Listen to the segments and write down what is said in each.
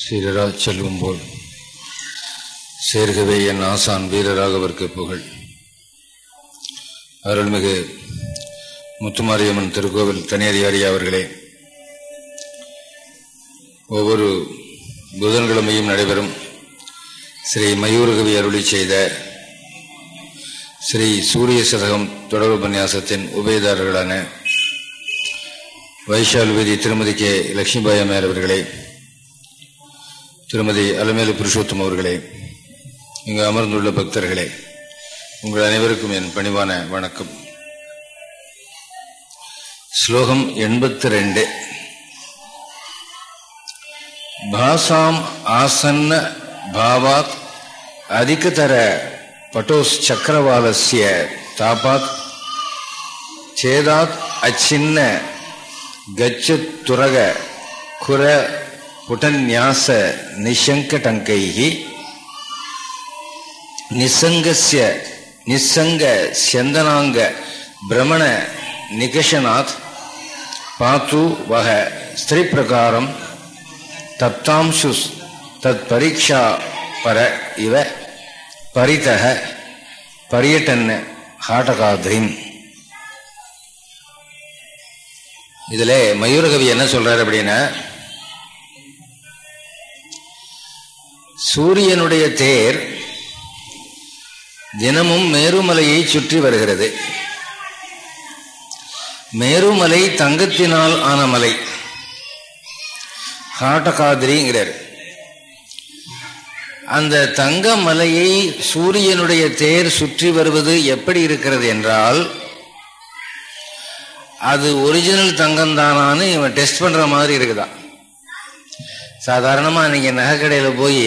சீரரா செல்லும் போல் சேர்கவே என் ஆசான் வீரராகவர்க்கு புகழ். அருள்மிகு முத்துமாரியம்மன் திருக்கோவில் தனியதிகாரி அவர்களே ஒவ்வொரு புதன்கிழமையும் நடைபெறும் ஸ்ரீ மயூரகவி அருளி செய்த ஸ்ரீ சூரிய சதகம் தொடர் உபன்யாசத்தின் உபயதாரர்களான வைஷால் வீதி திருமதி கே. லட்சுமிபாய் அம்மையார் அவர்களே திருமதி அலமேலு புருஷோத்தம் அவர்களே இங்கு அமர்ந்துள்ள பக்தர்களே உங்கள் அனைவருக்கும் என் பணிவான வணக்கம். ஸ்லோகம் எண்பத்தி ரெண்டு பாசாம் ஆசன்ன பாவாத் அதிகதர பட்டோஸ் சக்கரவாலசிய தாபாத் சேதாத் அச்சின்ன கச்சத்துரக குர புடன்யாச நிசங்கடங்கைः நிசங்கசிய நிசங்க செந்தனாங்க பிரமண நிகஷனாத் பாத்து வக ஸ்திரீ பிரகாரம் தப்தாம்சு தத் பரீட்சா பர இவ பரிதக பரியட்டன் ஹாட்டகாத்ரின் இதில் மயூரகவி என்ன சொல்கிறார் அப்படின்னா சூரியனுடைய தேர் தினமும் மேருமலையை சுற்றி வருகிறது. மேருமலை தங்கத்தினால் ஆன மலை. ஹாட்டகாதிரிங்கிறார் அந்த தங்க மலையை சூரியனுடைய தேர் சுற்றி வருவது எப்படி இருக்கிறது என்றால் அது ஒரிஜினல் தங்கம் தானான்னு இவன் டெஸ்ட் பண்ற மாதிரி இருக்குதான். சாதாரணமாக நீங்கள் நகைக்கடையில் போய்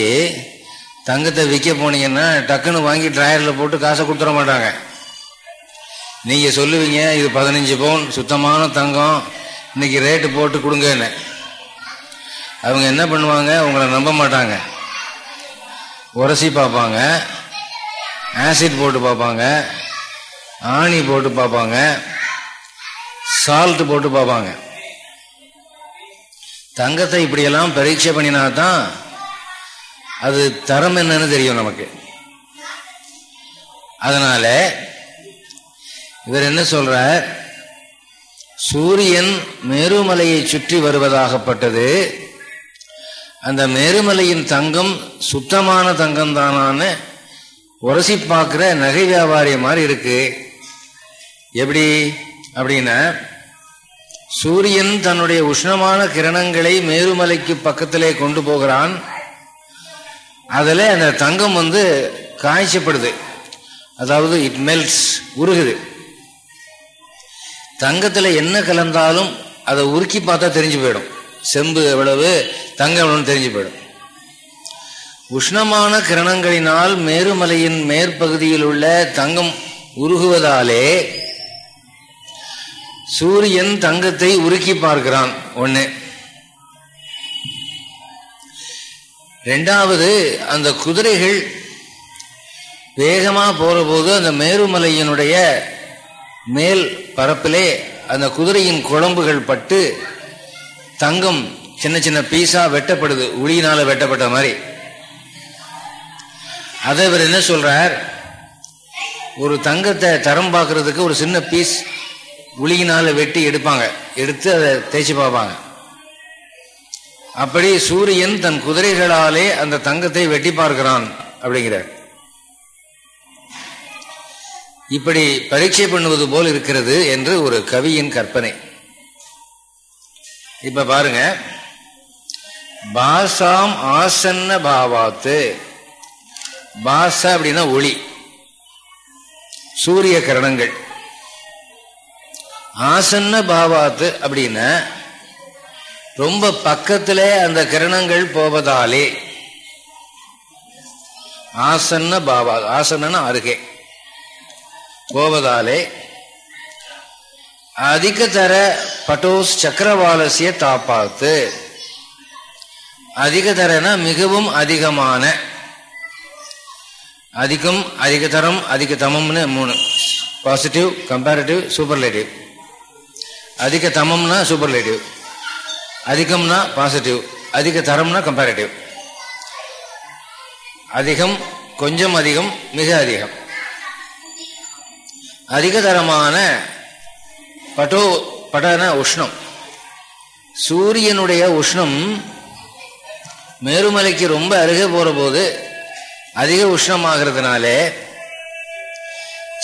தங்கத்தை விற்க போனீங்கன்னா டக்குன்னு வாங்கி ட்ராயரில் போட்டு காசை கொடுத்துட மாட்டாங்க. நீங்கள் சொல்லுவீங்க இது பதினஞ்சு பவுன் சுத்தமான தங்கம் இன்னைக்கு ரேட்டு போட்டு கொடுங்கன்னு. அவங்க என்ன பண்ணுவாங்க உங்களை நம்ப மாட்டாங்க. உரசி பார்ப்பாங்க ஆசிட் போட்டு பார்ப்பாங்க ஆணி போட்டு பார்ப்பாங்க சால்ட் போட்டு பார்ப்பாங்க. தங்கத்தை இப்படியெல்லாம் பரீட்சை பண்ணினா தான் அது தரம் என்னன்னு தெரியும் நமக்கு. அதனால இவர் என்ன சொல்றார்? சூரியன் மேருமலையை சுற்றி வருவதாகப்பட்டது. அந்த மேருமலையின் தங்கம் சுத்தமான தங்கம் தானான்னு உரசி பார்க்கிற நகை வியாபாரி மாதிரி இருக்கு. எப்படி? அப்படின்னா சூரியன் தன்னுடைய உஷ்ணமான கிரணங்களை மேருமலைக்கு பக்கத்திலே கொண்டு போகிறான். அதில் அந்த தங்கம் வந்து காய்ச்சப்படுது. அதாவது இட் மெல்ட்ஸ் உருகுது. தங்கத்தில் என்ன கலந்தாலும் அதை உருக்கி பார்த்தா தெரிஞ்சு போயிடும். செம்பு எவ்வளவு தங்கம் எவ்வளவுன்னு தெரிஞ்சு போயிடும். உஷ்ணமான கிரணங்களினால் மேருமலையின் மேற்பகுதியில் உள்ள தங்கம் உருகுவதாலே சூரியன் தங்கத்தை உருக்கி பார்க்கிறான். ஒண்ணு. ரெண்டாவது அந்த குதிரைகள் வேகமா போற போது அந்த மேருமலையினுடைய மேல் பரப்பிலே அந்த குதிரையின் குழம்புகள் பட்டு தங்கம் சின்ன சின்ன பீஸா வெட்டப்படுது. உளியினால வெட்டப்பட்ட மாதிரி. அதை இவர் என்ன சொல்றார்? ஒரு தங்கத்தை தரம் பார்க்கறதுக்கு ஒரு சின்ன பீஸ் உளியினால வெட்டி எடுப்பாங்க. எடுத்து அதை தேய்ச்சி பார்ப்பாங்க. அப்படி சூரியன் தன் குதிரைகளாலே அந்த தங்கத்தை வெட்டி பார்க்கிறான் அப்படிங்கிறார். இப்படி பரீட்சை பண்ணுவது போல் இருக்கிறது என்று ஒரு கவியின் கற்பனை. இப்ப பாருங்க. பாசாம் ஆசன்ன பாவாத்து. பாச அப்படின்னா ஒளி. சூரிய கரணங்கள். ஆசன்ன பாவாத்து அப்படின்னா ரொம்ப பக்கத்திலே அந்த கிரணங்கள் போவதாலே ஆசன்ன பாவா ஆசன்னா அருகே போவதாலே அதிக தர பட்டோஸ் சக்கரவாலசிய தாப்பாத்து. அதிக தரனா மிகவும் அதிகமான அதிகம் அதிக தரம் அதிக தமம்னு மூணு. பாசிட்டிவ் கம்பேரிட்டிவ் சூப்பர்லேட்டிவ் அதிக தமம்னா சூப்பர்லேட்டிவ் அதிகம்னா பாசிட்டிவ் அதிக தரம்னா கம்பேரிட்டிவ் அதிகம் கொஞ்சம் அதிகம் மிக அதிகம். அதிக தரமான பட்டோ படன உஷ்ணம். சூரியனுடைய உஷ்ணம் மேருமலைக்கு ரொம்ப அருகே போகிற போது அதிக உஷ்ணமாகிறதுனாலே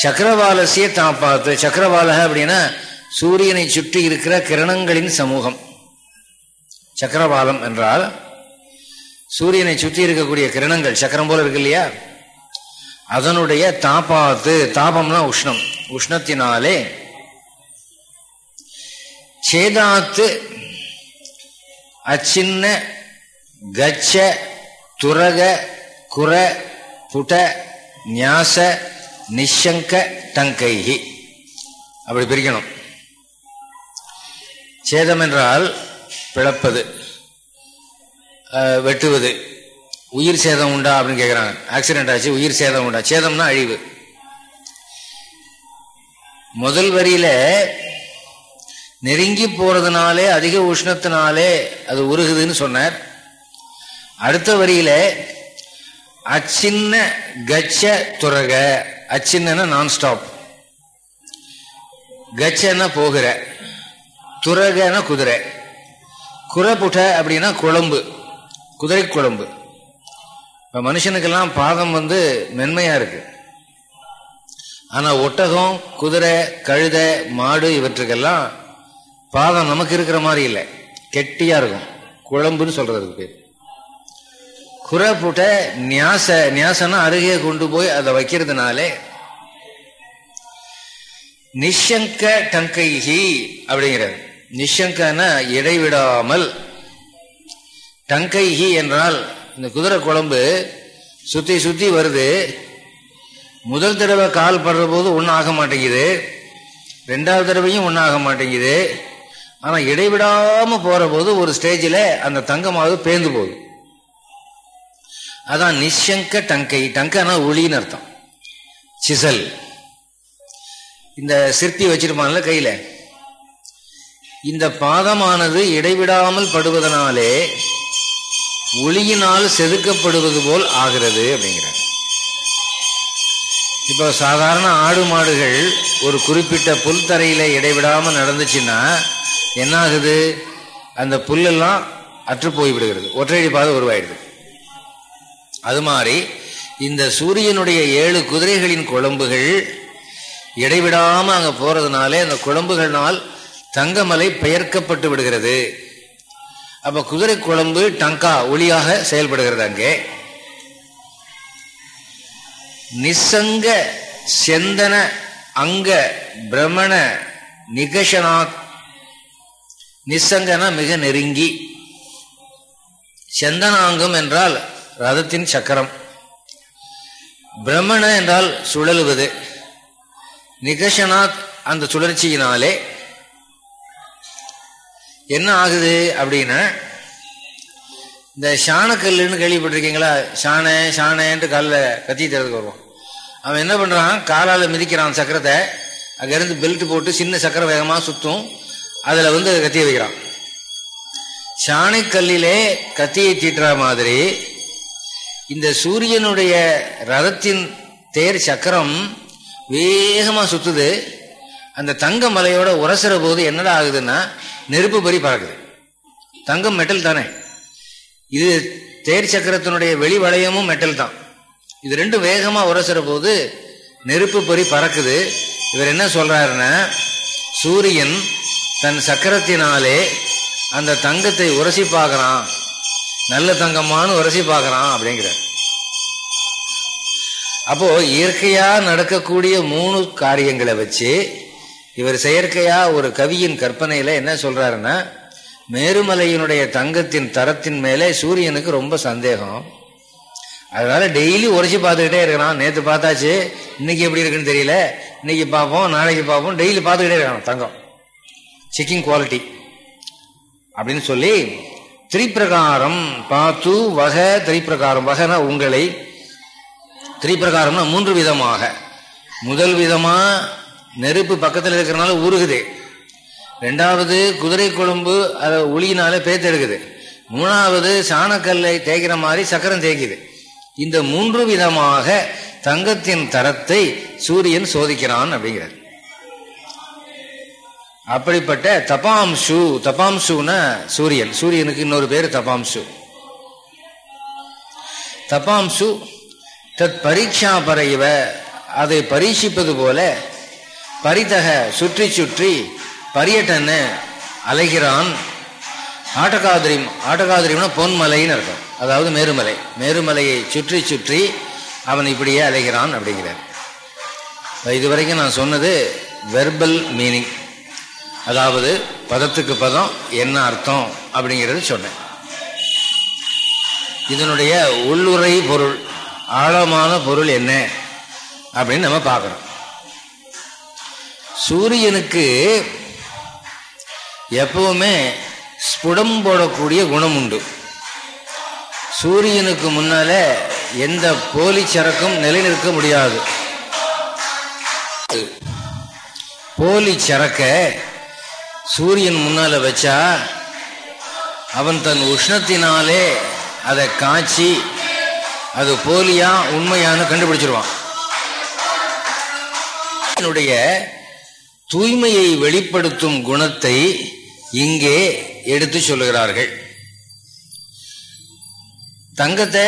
சக்கரவாலசிய தாப்பாத்து சக்கரவாலக அப்படின்னா சூரியனை சுற்றி இருக்கிற கிரணங்களின் சமூகம். சக்கரவாலம் என்றால் சூரியனை சுற்றி இருக்கக்கூடிய கிரணங்கள் சக்கரம் போல இருக்கு இல்லையா? அதனுடைய தாப்பாத்து தாபம்னா உஷ்ணம். உஷ்ணத்தினாலே சேதாத்து அச்சின்ன கச்ச துரக குர புட ஞாச நிஷங்க டங்கைகி. அப்படி பிரிக்கணும். சேதம் என்றால் பிளப்பது வெட்டுவது. உயிர் சேதம் உண்டா அப்படின்னு கேட்குறாங்க ஆக்சிடென்ட் ஆச்சு உயிர் சேதம் உண்டா? சேதம்னா அழிவு. முதல் வரியில நெருங்கி போறதுனாலே அதிக உஷ்ணத்தினாலே அது உருகுதுன்னு சொன்னார். அடுத்த வரியில அச்சின்ன கச்ச துறக. அச்சின்னா நான் ஸ்டாப் கச்சன்னா போகிற. துரகன குதிரை. குரப்புட்ட அப்படின்னா குழம்பு. குதிரை குழம்பு. இப்போ மனுஷனுக்கெல்லாம் பாதம் வந்து மென்மையாக இருக்கு. ஆனால் ஒட்டகம் குதிரை கழுத மாடு இவற்றுக்கெல்லாம் பாதம் நமக்கு இருக்கிற மாதிரி இல்லை. கெட்டியாக இருக்கும். குழம்புன்னு சொல்கிறதுக்கு பேர். குரப்புட்ட நியாச நியாசனா அருகே கொண்டு போய் அதை வைக்கிறதுனாலே நிஷங்க டங்கைஹி அப்படிங்கிறது. நிஷங்கன இடைவிடாமல் டங்கைஹி என்றால் இந்த குதிரை குழம்பு சுத்தி சுத்தி வருது. முதல் தடவை கால் படுற போது ஒன்றும் ஆக மாட்டேங்குது. ரெண்டாவது தடவையும் ஒன்றும் ஆக மாட்டேங்குது. ஆனால் இடைவிடாமல் போகிற போது ஒரு ஸ்டேஜில் அந்த தங்கமாவது பேந்து போகுது. அதான் நிஷங்க டங்கை. டங்கனா ஒளின்னு அர்த்தம். சிசல். இந்த சிற்பி வச்சிருப்பான்ல கையில். இந்த பாதமானது இடைவிடாமல் படுவதனாலே ஒளியினால் செதுக்கப்படுவது போல் ஆகிறது அப்படிங்கிறார். இப்போ சாதாரண ஆடு மாடுகள் ஒரு குறிப்பிட்ட புல் தரையில் இடைவிடாமல் நடந்துச்சுன்னா என்ன ஆகுது அந்த புல்லெல்லாம் அற்று போய்விடுகிறது. ஒற்றையடி பாதை உருவாயிடுது. அது மாதிரி இந்த சூரியனுடைய ஏழு குதிரைகளின் குழம்புகள் இடைவிடாமல் அங்கே போகிறதுனாலே அந்த குழம்புகள்னால் தங்கமலை பெயர்க்கப்பட்டு விடுகிறது. அப்ப குதிரை குழம்பு டங்கா ஒளியாக செயல்படுகிறது அங்கே. நிசங்க செந்தன அங்க பிரமண நிகஷனா நிசங்கன மிக நெருங்கி. செந்தனாங்கம் என்றால் ரதத்தின் சக்கரம். பிரமண என்றால் சுழலுவது. நிகஷனாத் அந்த சுழற்சியினாலே என்ன ஆகுது அப்படின்னா இந்த சாணக்கல்லுன்னு கேள்விப்பட்டிருக்கீங்களா? சாண சாணன்ட்டு காலில் கத்தி தரதுக்கு வருவான். அவன் என்ன பண்றான்? காலால் மிதிக்கிறான் சக்கரத்தை. அங்கிருந்து பெல்ட் போட்டு சின்ன சக்கரை வேகமாக சுத்தும். அதில் வந்து கத்தியை வைக்கிறான். சாணைக்கல்லிலே கத்தியை தீட்டுற மாதிரி இந்த சூரியனுடைய ரதத்தின் தேர் சக்கரம் வேகமாக சுத்துது. அந்த தங்க மலையோட உரசுற போது என்னடா ஆகுதுன்னா நெருப்பு பறி பறக்குது. தங்கம் மெட்டல் தானே. இது தேர் சக்கரத்தினுடைய வெளி வளையமும் மெட்டல் தான். இது ரெண்டும் வேகமாக உரசுற போது நெருப்பு பொறி பறக்குது. இவர் என்ன சொல்றாருன்னா சூரியன் தன் சக்கரத்தினாலே அந்த தங்கத்தை உரசி பார்க்கறான். நல்ல தங்கமானு உரசி பார்க்கறான் அப்படிங்கிறார். அப்போ இயற்கையா நடக்கக்கூடிய மூணு காரியங்களை வச்சு இவர் செயற்கையா ஒரு கவியின் கற்பனையில என்ன சொல்றாருன்னா மேருமலையினுடைய தங்கத்தின் தரத்தின் மேலே சூரியனுக்கு ரொம்ப சந்தேகம். அதனால டெய்லி உரைச்சி பார்த்துக்கிட்டே இருக்கிறான் நேற்று பார்த்தாச்சு. இன்னைக்கு எப்படி இருக்குன்னு தெரியல. இன்னைக்கு பார்ப்போம். நாளைக்கு பார்ப்போம். டெய்லி பார்த்துக்கிட்டே இருக்கான் தங்கம். செக்கிங் குவாலிட்டி அப்படின்னு சொல்லி திரிப்பிரகாரம் பார்த்து வகை திரிப்பிரகாரம். வகைனா உங்களை. திரிப்பிரகாரம்னா மூன்று விதமாக. முதல் விதமாக நெருப்பு பக்கத்தில் இருக்கிறனால உருகுது. ரெண்டாவது குதிரை குழம்பு அதை ஒளியினால பேத்தெடுக்குது. மூணாவது சாணக்கல்லை தேய்க்கிற மாதிரி சக்கரம் தேய்க்குது. இந்த மூன்று விதமாக தங்கத்தின் தரத்தை சூரியன் சோதிக்கிறான் அப்படிங்கிறார். அப்படிப்பட்ட தபாம்சு தபாம்சுனா சூரியன். சூரியனுக்கு இன்னொரு பேர் தபாம்சு. தபாம்சு தத் பரீட்சா பறையவ அதை பரீட்சிப்பது போல பரிதக சுற்றி சுற்றி பரியட்டன்னு அலைகிறான். ஆட்டகாதிரி ஆட்டகாதிரிம்னா பொன்மலைன்னு அர்த்தம். அதாவது மேருமலை. மேருமலையை சுற்றி சுற்றி அவன் இப்படியே அலைகிறான் அப்படிங்கிறார். இது வரைக்கும் நான் சொன்னது வெர்பல் மீனிங் அதாவது பதத்துக்கு பதம் என்ன அர்த்தம் அப்படிங்கிறது சொன்னேன். இதனுடைய உள்ளுரை பொருள் ஆழமான பொருள் என்ன அப்படின்னு நம்ம பார்க்குறோம். சூரியனுக்கு எப்பவுமே ஸ்புடம் போடக்கூடிய குணம் உண்டு சூரியனுக்கு முன்னால எந்த போலி சரக்கும் நிலைநிற்க முடியாது. போலி சரக்க சூரியன் முன்னால வச்சா அவன் தன் உஷ்ணத்தினாலே அதை காய்ச்சி அது போலியா உண்மையானு கண்டுபிடிச்சிருவான். என்னுடைய தூய்மையை வெளிப்படுத்தும் குணத்தை இங்கே எடுத்து சொல்லுகிறார்கள். தங்கத்தை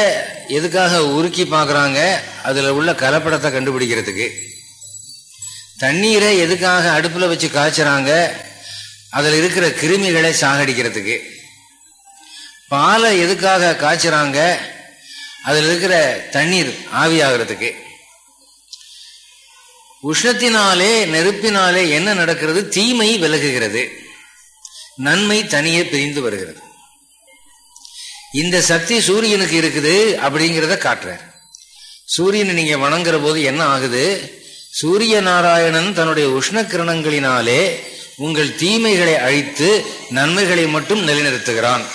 எதுக்காக உருக்கி பார்க்குறாங்க? அதில் உள்ள கலப்படத்தை கண்டுபிடிக்கிறதுக்கு. தண்ணீரை எதுக்காக அடுப்பில் வச்சு காய்ச்சுறாங்க? அதில் இருக்கிற கிருமிகளை சாகடிக்கிறதுக்கு. பாலை எதுக்காக காய்ச்சுறாங்க? அதில் இருக்கிற தண்ணீர் ஆவியாகிறதுக்கு. உஷ்ணத்தினாலே நெருப்பினாலே என்ன நடக்கிறது? தீமை விலகுகிறது. நன்மை தனியே பிரிந்து வருகிறது. இந்த சக்தி சூரியனுக்கு இருக்குது அப்படிங்கிறத காட்டுறார். சூரியனை நீங்க வணங்குற போது என்ன ஆகுது? சூரிய நாராயணன் தன்னுடைய உஷ்ண கிரணங்களினாலே உங்கள் தீமைகளை அழித்து நன்மைகளை மட்டும் நிலைநிறுத்துகிறான்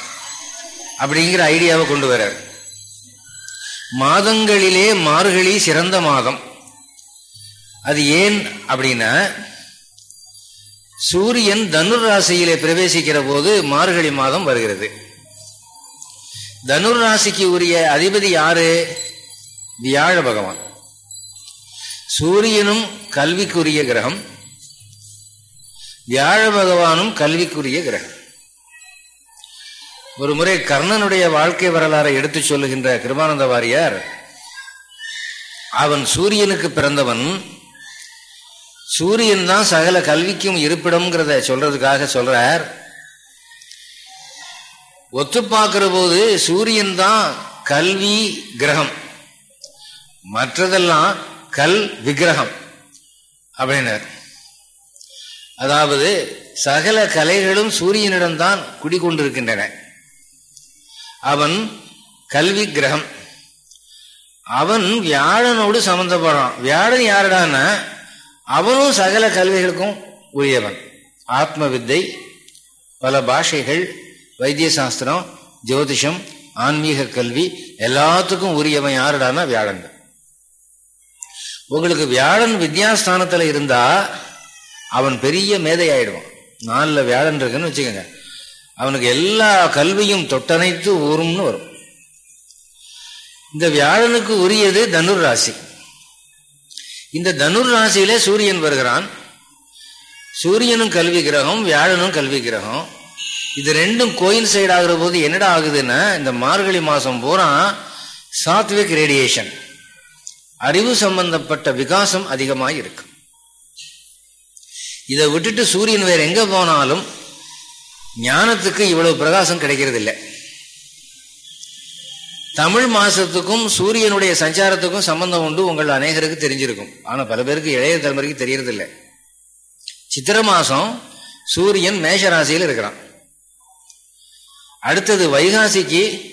அப்படிங்கிற ஐடியாவை கொண்டு வர்றார். மாதங்களிலே மார்கழி சிறந்த மாதம். அது ஏன் அப்படின்னா சூரியன் தனுர் ராசியிலே பிரவேசிக்கிற போது மார்கழி மாதம் வருகிறது. தனுர் ராசிக்கு உரிய அதிபதி யாரு? வியாழ பகவான். சூரியனும் கல்விக்குரிய கிரகம். வியாழ பகவானும் கல்விக்குரிய கிரகம். ஒரு முறை கர்ணனுடைய வாழ்க்கை வரலாறை எடுத்து சொல்லுகின்ற கிருபானந்த வாரியார் அவன் சூரியனுக்கு பிறந்தவன் சூரியன் தான் சகல கல்விக்கும் இருப்பிடம்ங்கிறத சொல்றதுக்காக சொல்றார். ஒத்து பார்க்கிற போது சூரியன் தான் கல்வி கிரகம். மற்றதெல்லாம் கல் விக்கிரகம் அப்படின்னார். அதாவது சகல கலைகளும் சூரியனிடம்தான் குடிகொண்டிருக்கின்றன. அவன் கல்வி கிரகம். அவன் வியாழனோடு சம்பந்தப்படுறான். வியாழன் யாருடான்னா அவனும் சகல கல்விகளுக்கும் உரியவன். ஆத்ம வித்தை பல பாஷைகள் வைத்திய சாஸ்திரம் ஜோதிஷம் ஆன்மீக கல்வி எல்லாத்துக்கும் உரியவன் யாருடானா வியாழன் உங்களுக்கு வியாழன் வித்யாஸ்தானத்தில் இருந்தா அவன் பெரிய மேதை ஆயிடுவான் வியாழன் இருக்குன்னு வச்சுக்கோங்க. அவனுக்கு எல்லா கல்வியும் தொட்டனைத்து ஊரும்னு வரும். இந்த வியாழனுக்கு உரியது தனுர் ராசி. இந்த தனுர் ராசியிலே சூரியன் வருகிறான். சூரியனும் கல்வி கிரகம் வியாழனும் கல்வி கிரகம். இது ரெண்டும் கோயில் சைடு ஆகிற போது என்னடா ஆகுதுன்னா இந்த மார்கழி மாசம் பூரா சாத்விக் ரேடியேஷன் அறிவு சம்பந்தப்பட்ட விகாசம் அதிகமாக இருக்கு. இதை விட்டுட்டு சூரியன் வேறு எங்கே போனாலும் ஞானத்துக்கு இவ்வளவு பிரகாசம் கிடைக்கிறது இல்லை தமிழ் மாசத்துக்கும் சூரியனுடைய சஞ்சாரத்துக்கும் சம்பந்தம் உண்டு. உங்கள் அநேகருக்கு தெரிஞ்சிருக்கும். ஆனா பல பேருக்கு இளைய தலைமுறைக்கு தெரியறது இல்லை சித்திர மாசம் சூரியன் மேஷராசியில் இருக்கிறான். அடுத்தது வைகாசிக்கு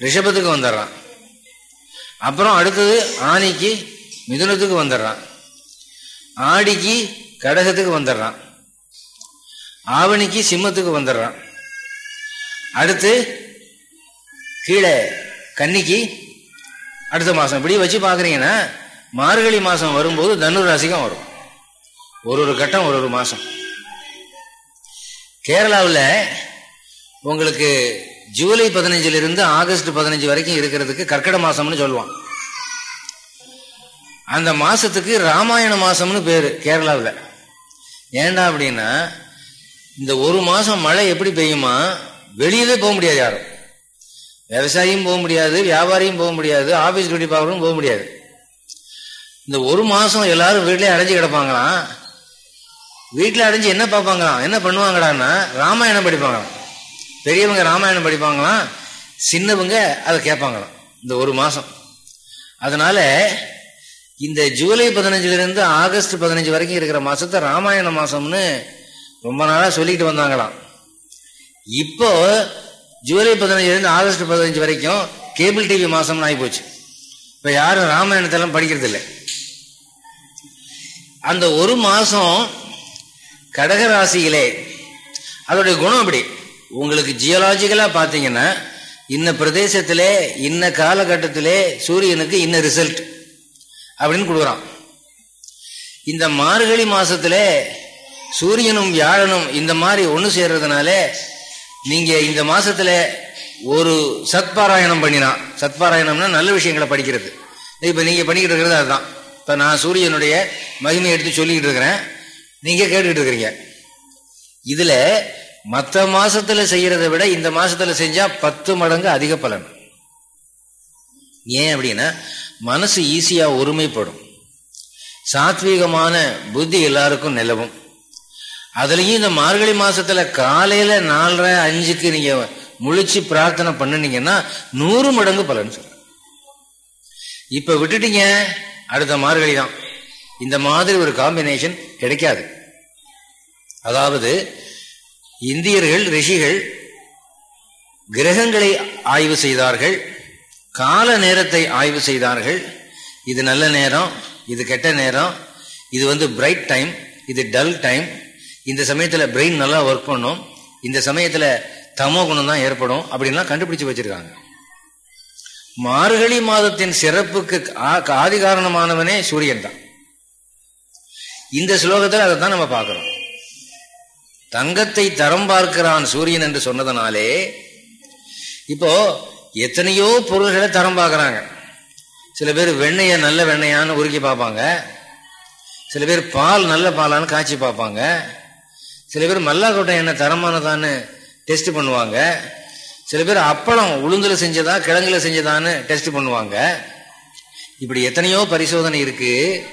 ரிஷபத்துக்கு வந்துடுறான். அப்புறம் அடுத்தது ஆணிக்கு மிதுனத்துக்கு வந்துடுறான். ஆடிக்கு கடகத்துக்கு வந்துடுறான். ஆவணிக்கு சிம்மத்துக்கு வந்துடுறான். அடுத்து கீழே கன்னிக்கு அடுத்த மாதம் இப்படி வச்சு பார்க்குறீங்கன்னா மார்கழி மாதம் வரும்போது தனுர் ராசிக்கும் வரும். ஒரு ஒரு கட்டம் ஒரு ஒரு மாதம் கேரளாவில் உங்களுக்கு ஜூலை பதினஞ்சிலிருந்து ஆகஸ்ட் பதினஞ்சு வரைக்கும் இருக்கிறதுக்கு கர்க்கட மாசம்னு சொல்லுவான் அந்த மாசத்துக்கு ராமாயண மாசம்னு பேரு கேரளாவில். ஏண்டா அப்படின்னா இந்த ஒரு மாசம் மழை எப்படி பெய்யுமா வெளியவே போக முடியாது யாரும். விவசாயியும் போக முடியாது வியாபாரியும் போக முடியாது ஆபீஸ் டியூட்டி பார்க்கறதும் போக முடியாது. இந்த ஒரு மாசம் எல்லாரும் வீட்லயே அடைஞ்சு கிடப்பாங்களாம். வீட்டில் அடைஞ்சு என்ன பார்ப்பாங்களாம்? என்ன பண்ணுவாங்கடான்னா ராமாயணம் படிப்பாங்களாம். பெரியவங்க ராமாயணம் படிப்பாங்களாம் சின்னவங்க அதை கேட்பாங்களாம் இந்த ஒரு மாசம். அதனால இந்த ஜூலை பதினஞ்சுலேருந்து ஆகஸ்ட் பதினஞ்சு வரைக்கும் இருக்கிற மாசத்தை ராமாயண மாசம்னு ரொம்ப நாளாக சொல்லிட்டு வந்தாங்களாம். இப்போ ஜூலை பதினஞ்சுலேருந்து ஆகஸ்ட் பதினஞ்சு வரைக்கும் கேபிள் டிவி மாதம்னு ஆகி போச்சு இப்போ யாரும் ராமாயணத்தை எல்லாம் படிக்கிறது இல்லை அந்த ஒரு மாதம் கடகராசியிலே அதோடைய குணம் அப்படி உங்களுக்கு ஜியலாஜிக்கலாக பார்த்தீங்கன்னா இன்ன பிரதேசத்திலே இன்ன காலகட்டத்திலே சூரியனுக்கு இன்ன ரிசல்ட் அப்படின்னு கொடுக்குறான். இந்த மார்கழி மாசத்துல சூரியனும் வியாழனும் இந்த மாதிரி ஒன்று சேர்றதுனால நீங்க இந்த மாசத்துல ஒரு சத்பாராயணம் பண்ணினா சத்பாராயணம்னா நல்ல விஷயங்களை படிக்கிறது. இப்ப நீங்க பண்ணிக்கிட்டு இருக்கிறது அதுதான். இப்ப நான் சூரியனுடைய மகிமையை எடுத்து சொல்லிக்கிட்டு இருக்கிறேன். நீங்க கேட்டுக்கிட்டு இருக்கிறீங்க. இதுல மற்ற மாசத்துல செய்யறதை விட இந்த மாசத்துல செஞ்சா பத்து மடங்கு அதிக பலன். ஏன் அப்படின்னா மனசு ஈஸியா ஒருமைப்படும். சாத்வீகமான புத்தி எல்லாருக்கும் நிலவும். அதுலயும் இந்த மார்கழி மாசத்துல காலையில நாலரை அஞ்சுக்கு நீங்க முழிச்சு பிரார்த்தனை பண்ணுனீங்கன்னா நூறு மடங்கு பலன் சொல்ற இப்ப விட்டுட்டீங்க அடுத்த மார்கழி தான். இந்த மாதிரி ஒரு காம்பினேஷன் கிடைக்காது. அதாவது இந்தியர்கள் ரிஷிகள் கிரகங்களை ஆய்வு செய்தார்கள் கால நேரத்தை ஆய்வு செய்தார்கள். இது நல்ல நேரம் இது கெட்ட நேரம் இது வந்து பிரைட் டைம் இது டல் டைம் இந்த சமயத்துல பிரெயின் நல்லா ஒர்க் பண்ணும். இந்த சமயத்துல தமோ குணம் தான் ஏற்படும் அப்படின்லாம் கண்டுபிடிச்சு வச்சிருக்காங்க. மார்கழி மாதத்தின் சிறப்புக்கு ஆதி காரணமானவனே சூரியன் தான். இந்த ஸ்லோகத்தில் அதை தான் நம்ம பார்க்கிறோம். தங்கத்தை தரம் பார்க்கிறான் சூரியன் என்று சொன்னதனாலே இப்போ எத்தனையோ பொருள்களை தரம் பார்க்கறாங்க. சில பேர் வெண்ணைய நல்ல வெண்ணையான்னு உருக்கி பார்ப்பாங்க. சில பேர் பால் நல்ல பாலான்னு காய்ச்சி பார்ப்பாங்க. சில பேர் மல்லாக்கோட்டை எண்ணெய் தரமானதான்னு டெஸ்ட் பண்ணுவாங்க. சில பேர் அப்பளம் உளுந்துல செஞ்சதா கிழங்குல செஞ்சதான்னு டெஸ்ட் பண்ணுவாங்க. இப்படி எத்தனையோ பரிசோதனை இருக்கு.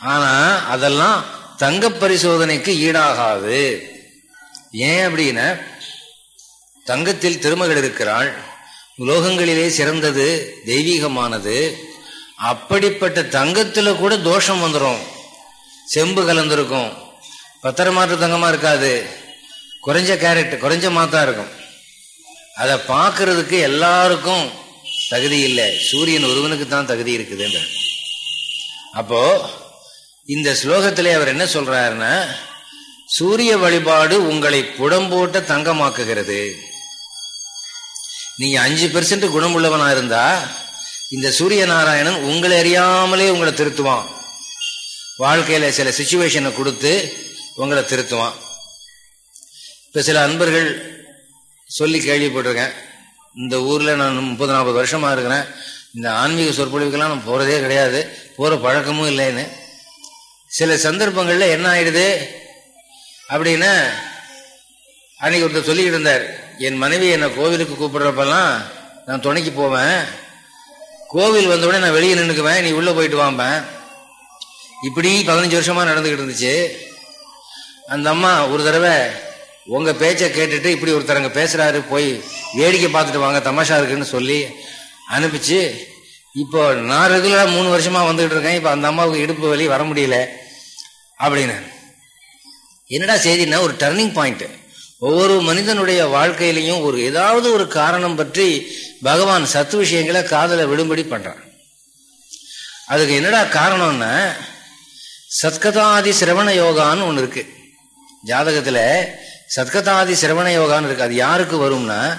ஆனா அதெல்லாம் தங்க பரிசோதனைக்கு ஈடாகாது. ஏன் அப்படின்னா தங்கத்தில் திருமகள் இருக்கிறாள். உலோகங்களிலே சிறந்தது தெய்வீகமானது. அப்படிப்பட்ட தங்கத்துல கூட தோஷம் வந்துடும் செம்பு கலந்திருக்கும். பத்திர மாற்று தங்கமாக இருக்காது. குறைஞ்ச கேரட் குறைஞ்ச மாத்தா இருக்கும். அதை பார்க்கறதுக்கு எல்லாருக்கும் தகுதி இல்லை. சூரியன் ஒருவனுக்கு தான் தகுதி இருக்குதுன்ற. அப்போ இந்த ஸ்லோகத்திலே அவர் என்ன சொல்றாருன்னா சூரிய வழிபாடு உங்களை புடம்போட்ட தங்கமாக்குகிறது. நீங்க அஞ்சு பெர்சென்ட் குணமுள்ளவனா இருந்தா இந்த சூரிய நாராயணன் உங்களை அறியாமலே உங்களை திருத்துவான். வாழ்க்கையில சில சுச்சுவேஷனை கொடுத்து உங்களை திருத்துவான். இப்ப சில அன்பர்கள் சொல்லி கேள்விப்பட்டிருக்கேன். இந்த ஊர்ல நான் முப்பது நாற்பது வருஷமா இருக்கிறேன். இந்த ஆன்மீக சொற்பொழிவுக்கெல்லாம் நான் போறதே கிடையாது. போற பழக்கமும் இல்லைன்னு. சில சந்தர்ப்பங்கள்ல என்ன ஆயிடுது? அப்படின்னா அன்னைக்கு ஒருத்தர் சொல்லிக்கிட்டு இருந்தார் என் மனைவி என்னை கோவிலுக்கு கூப்பிடுறப்பெல்லாம் நான் துணைக்கு போவேன். கோவில் வந்தவுடனே நான் வெளியே நின்றுக்குவேன் நீ உள்ள போயிட்டு வாம்பேன். இப்படி பதினஞ்சு வருஷமா நடந்துகிட்டு இருந்துச்சு. அந்த அம்மா ஒரு தடவை உங்க பேச்சை கேட்டுட்டு இப்படி ஒருத்தர் பேசுறாரு போய் வேடிக்கை பார்த்துட்டு வாங்க தமாஷா இருக்குன்னு சொல்லி அனுப்பிச்சு இப்போ நான் ரெகுலரா மூணு வருஷமா வந்துகிட்டு இருக்கேன் இப்போ அந்த அம்மாவுக்கு இடுப்பு வலி வர முடியல அப்படின்னு. என்னடா செய்தின்னா ஒரு டர்னிங் பாயிண்ட் ஒவ்வொரு மனிதனுடைய வாழ்க்கையிலையும் ஒரு ஏதாவது ஒரு காரணம் பற்றி பகவான் சத்து விஷயங்களை காதல விடும்படி பண்றான். அதுக்கு என்னடா காரணம்னா சத்கதாதி சிரவண யோகான்னு ஒன்று இருக்கு. ஜாதகத்தில் சத்கதாதி சிரவண யோகான்னு இருக்கு. அது யாருக்கு வரும்னா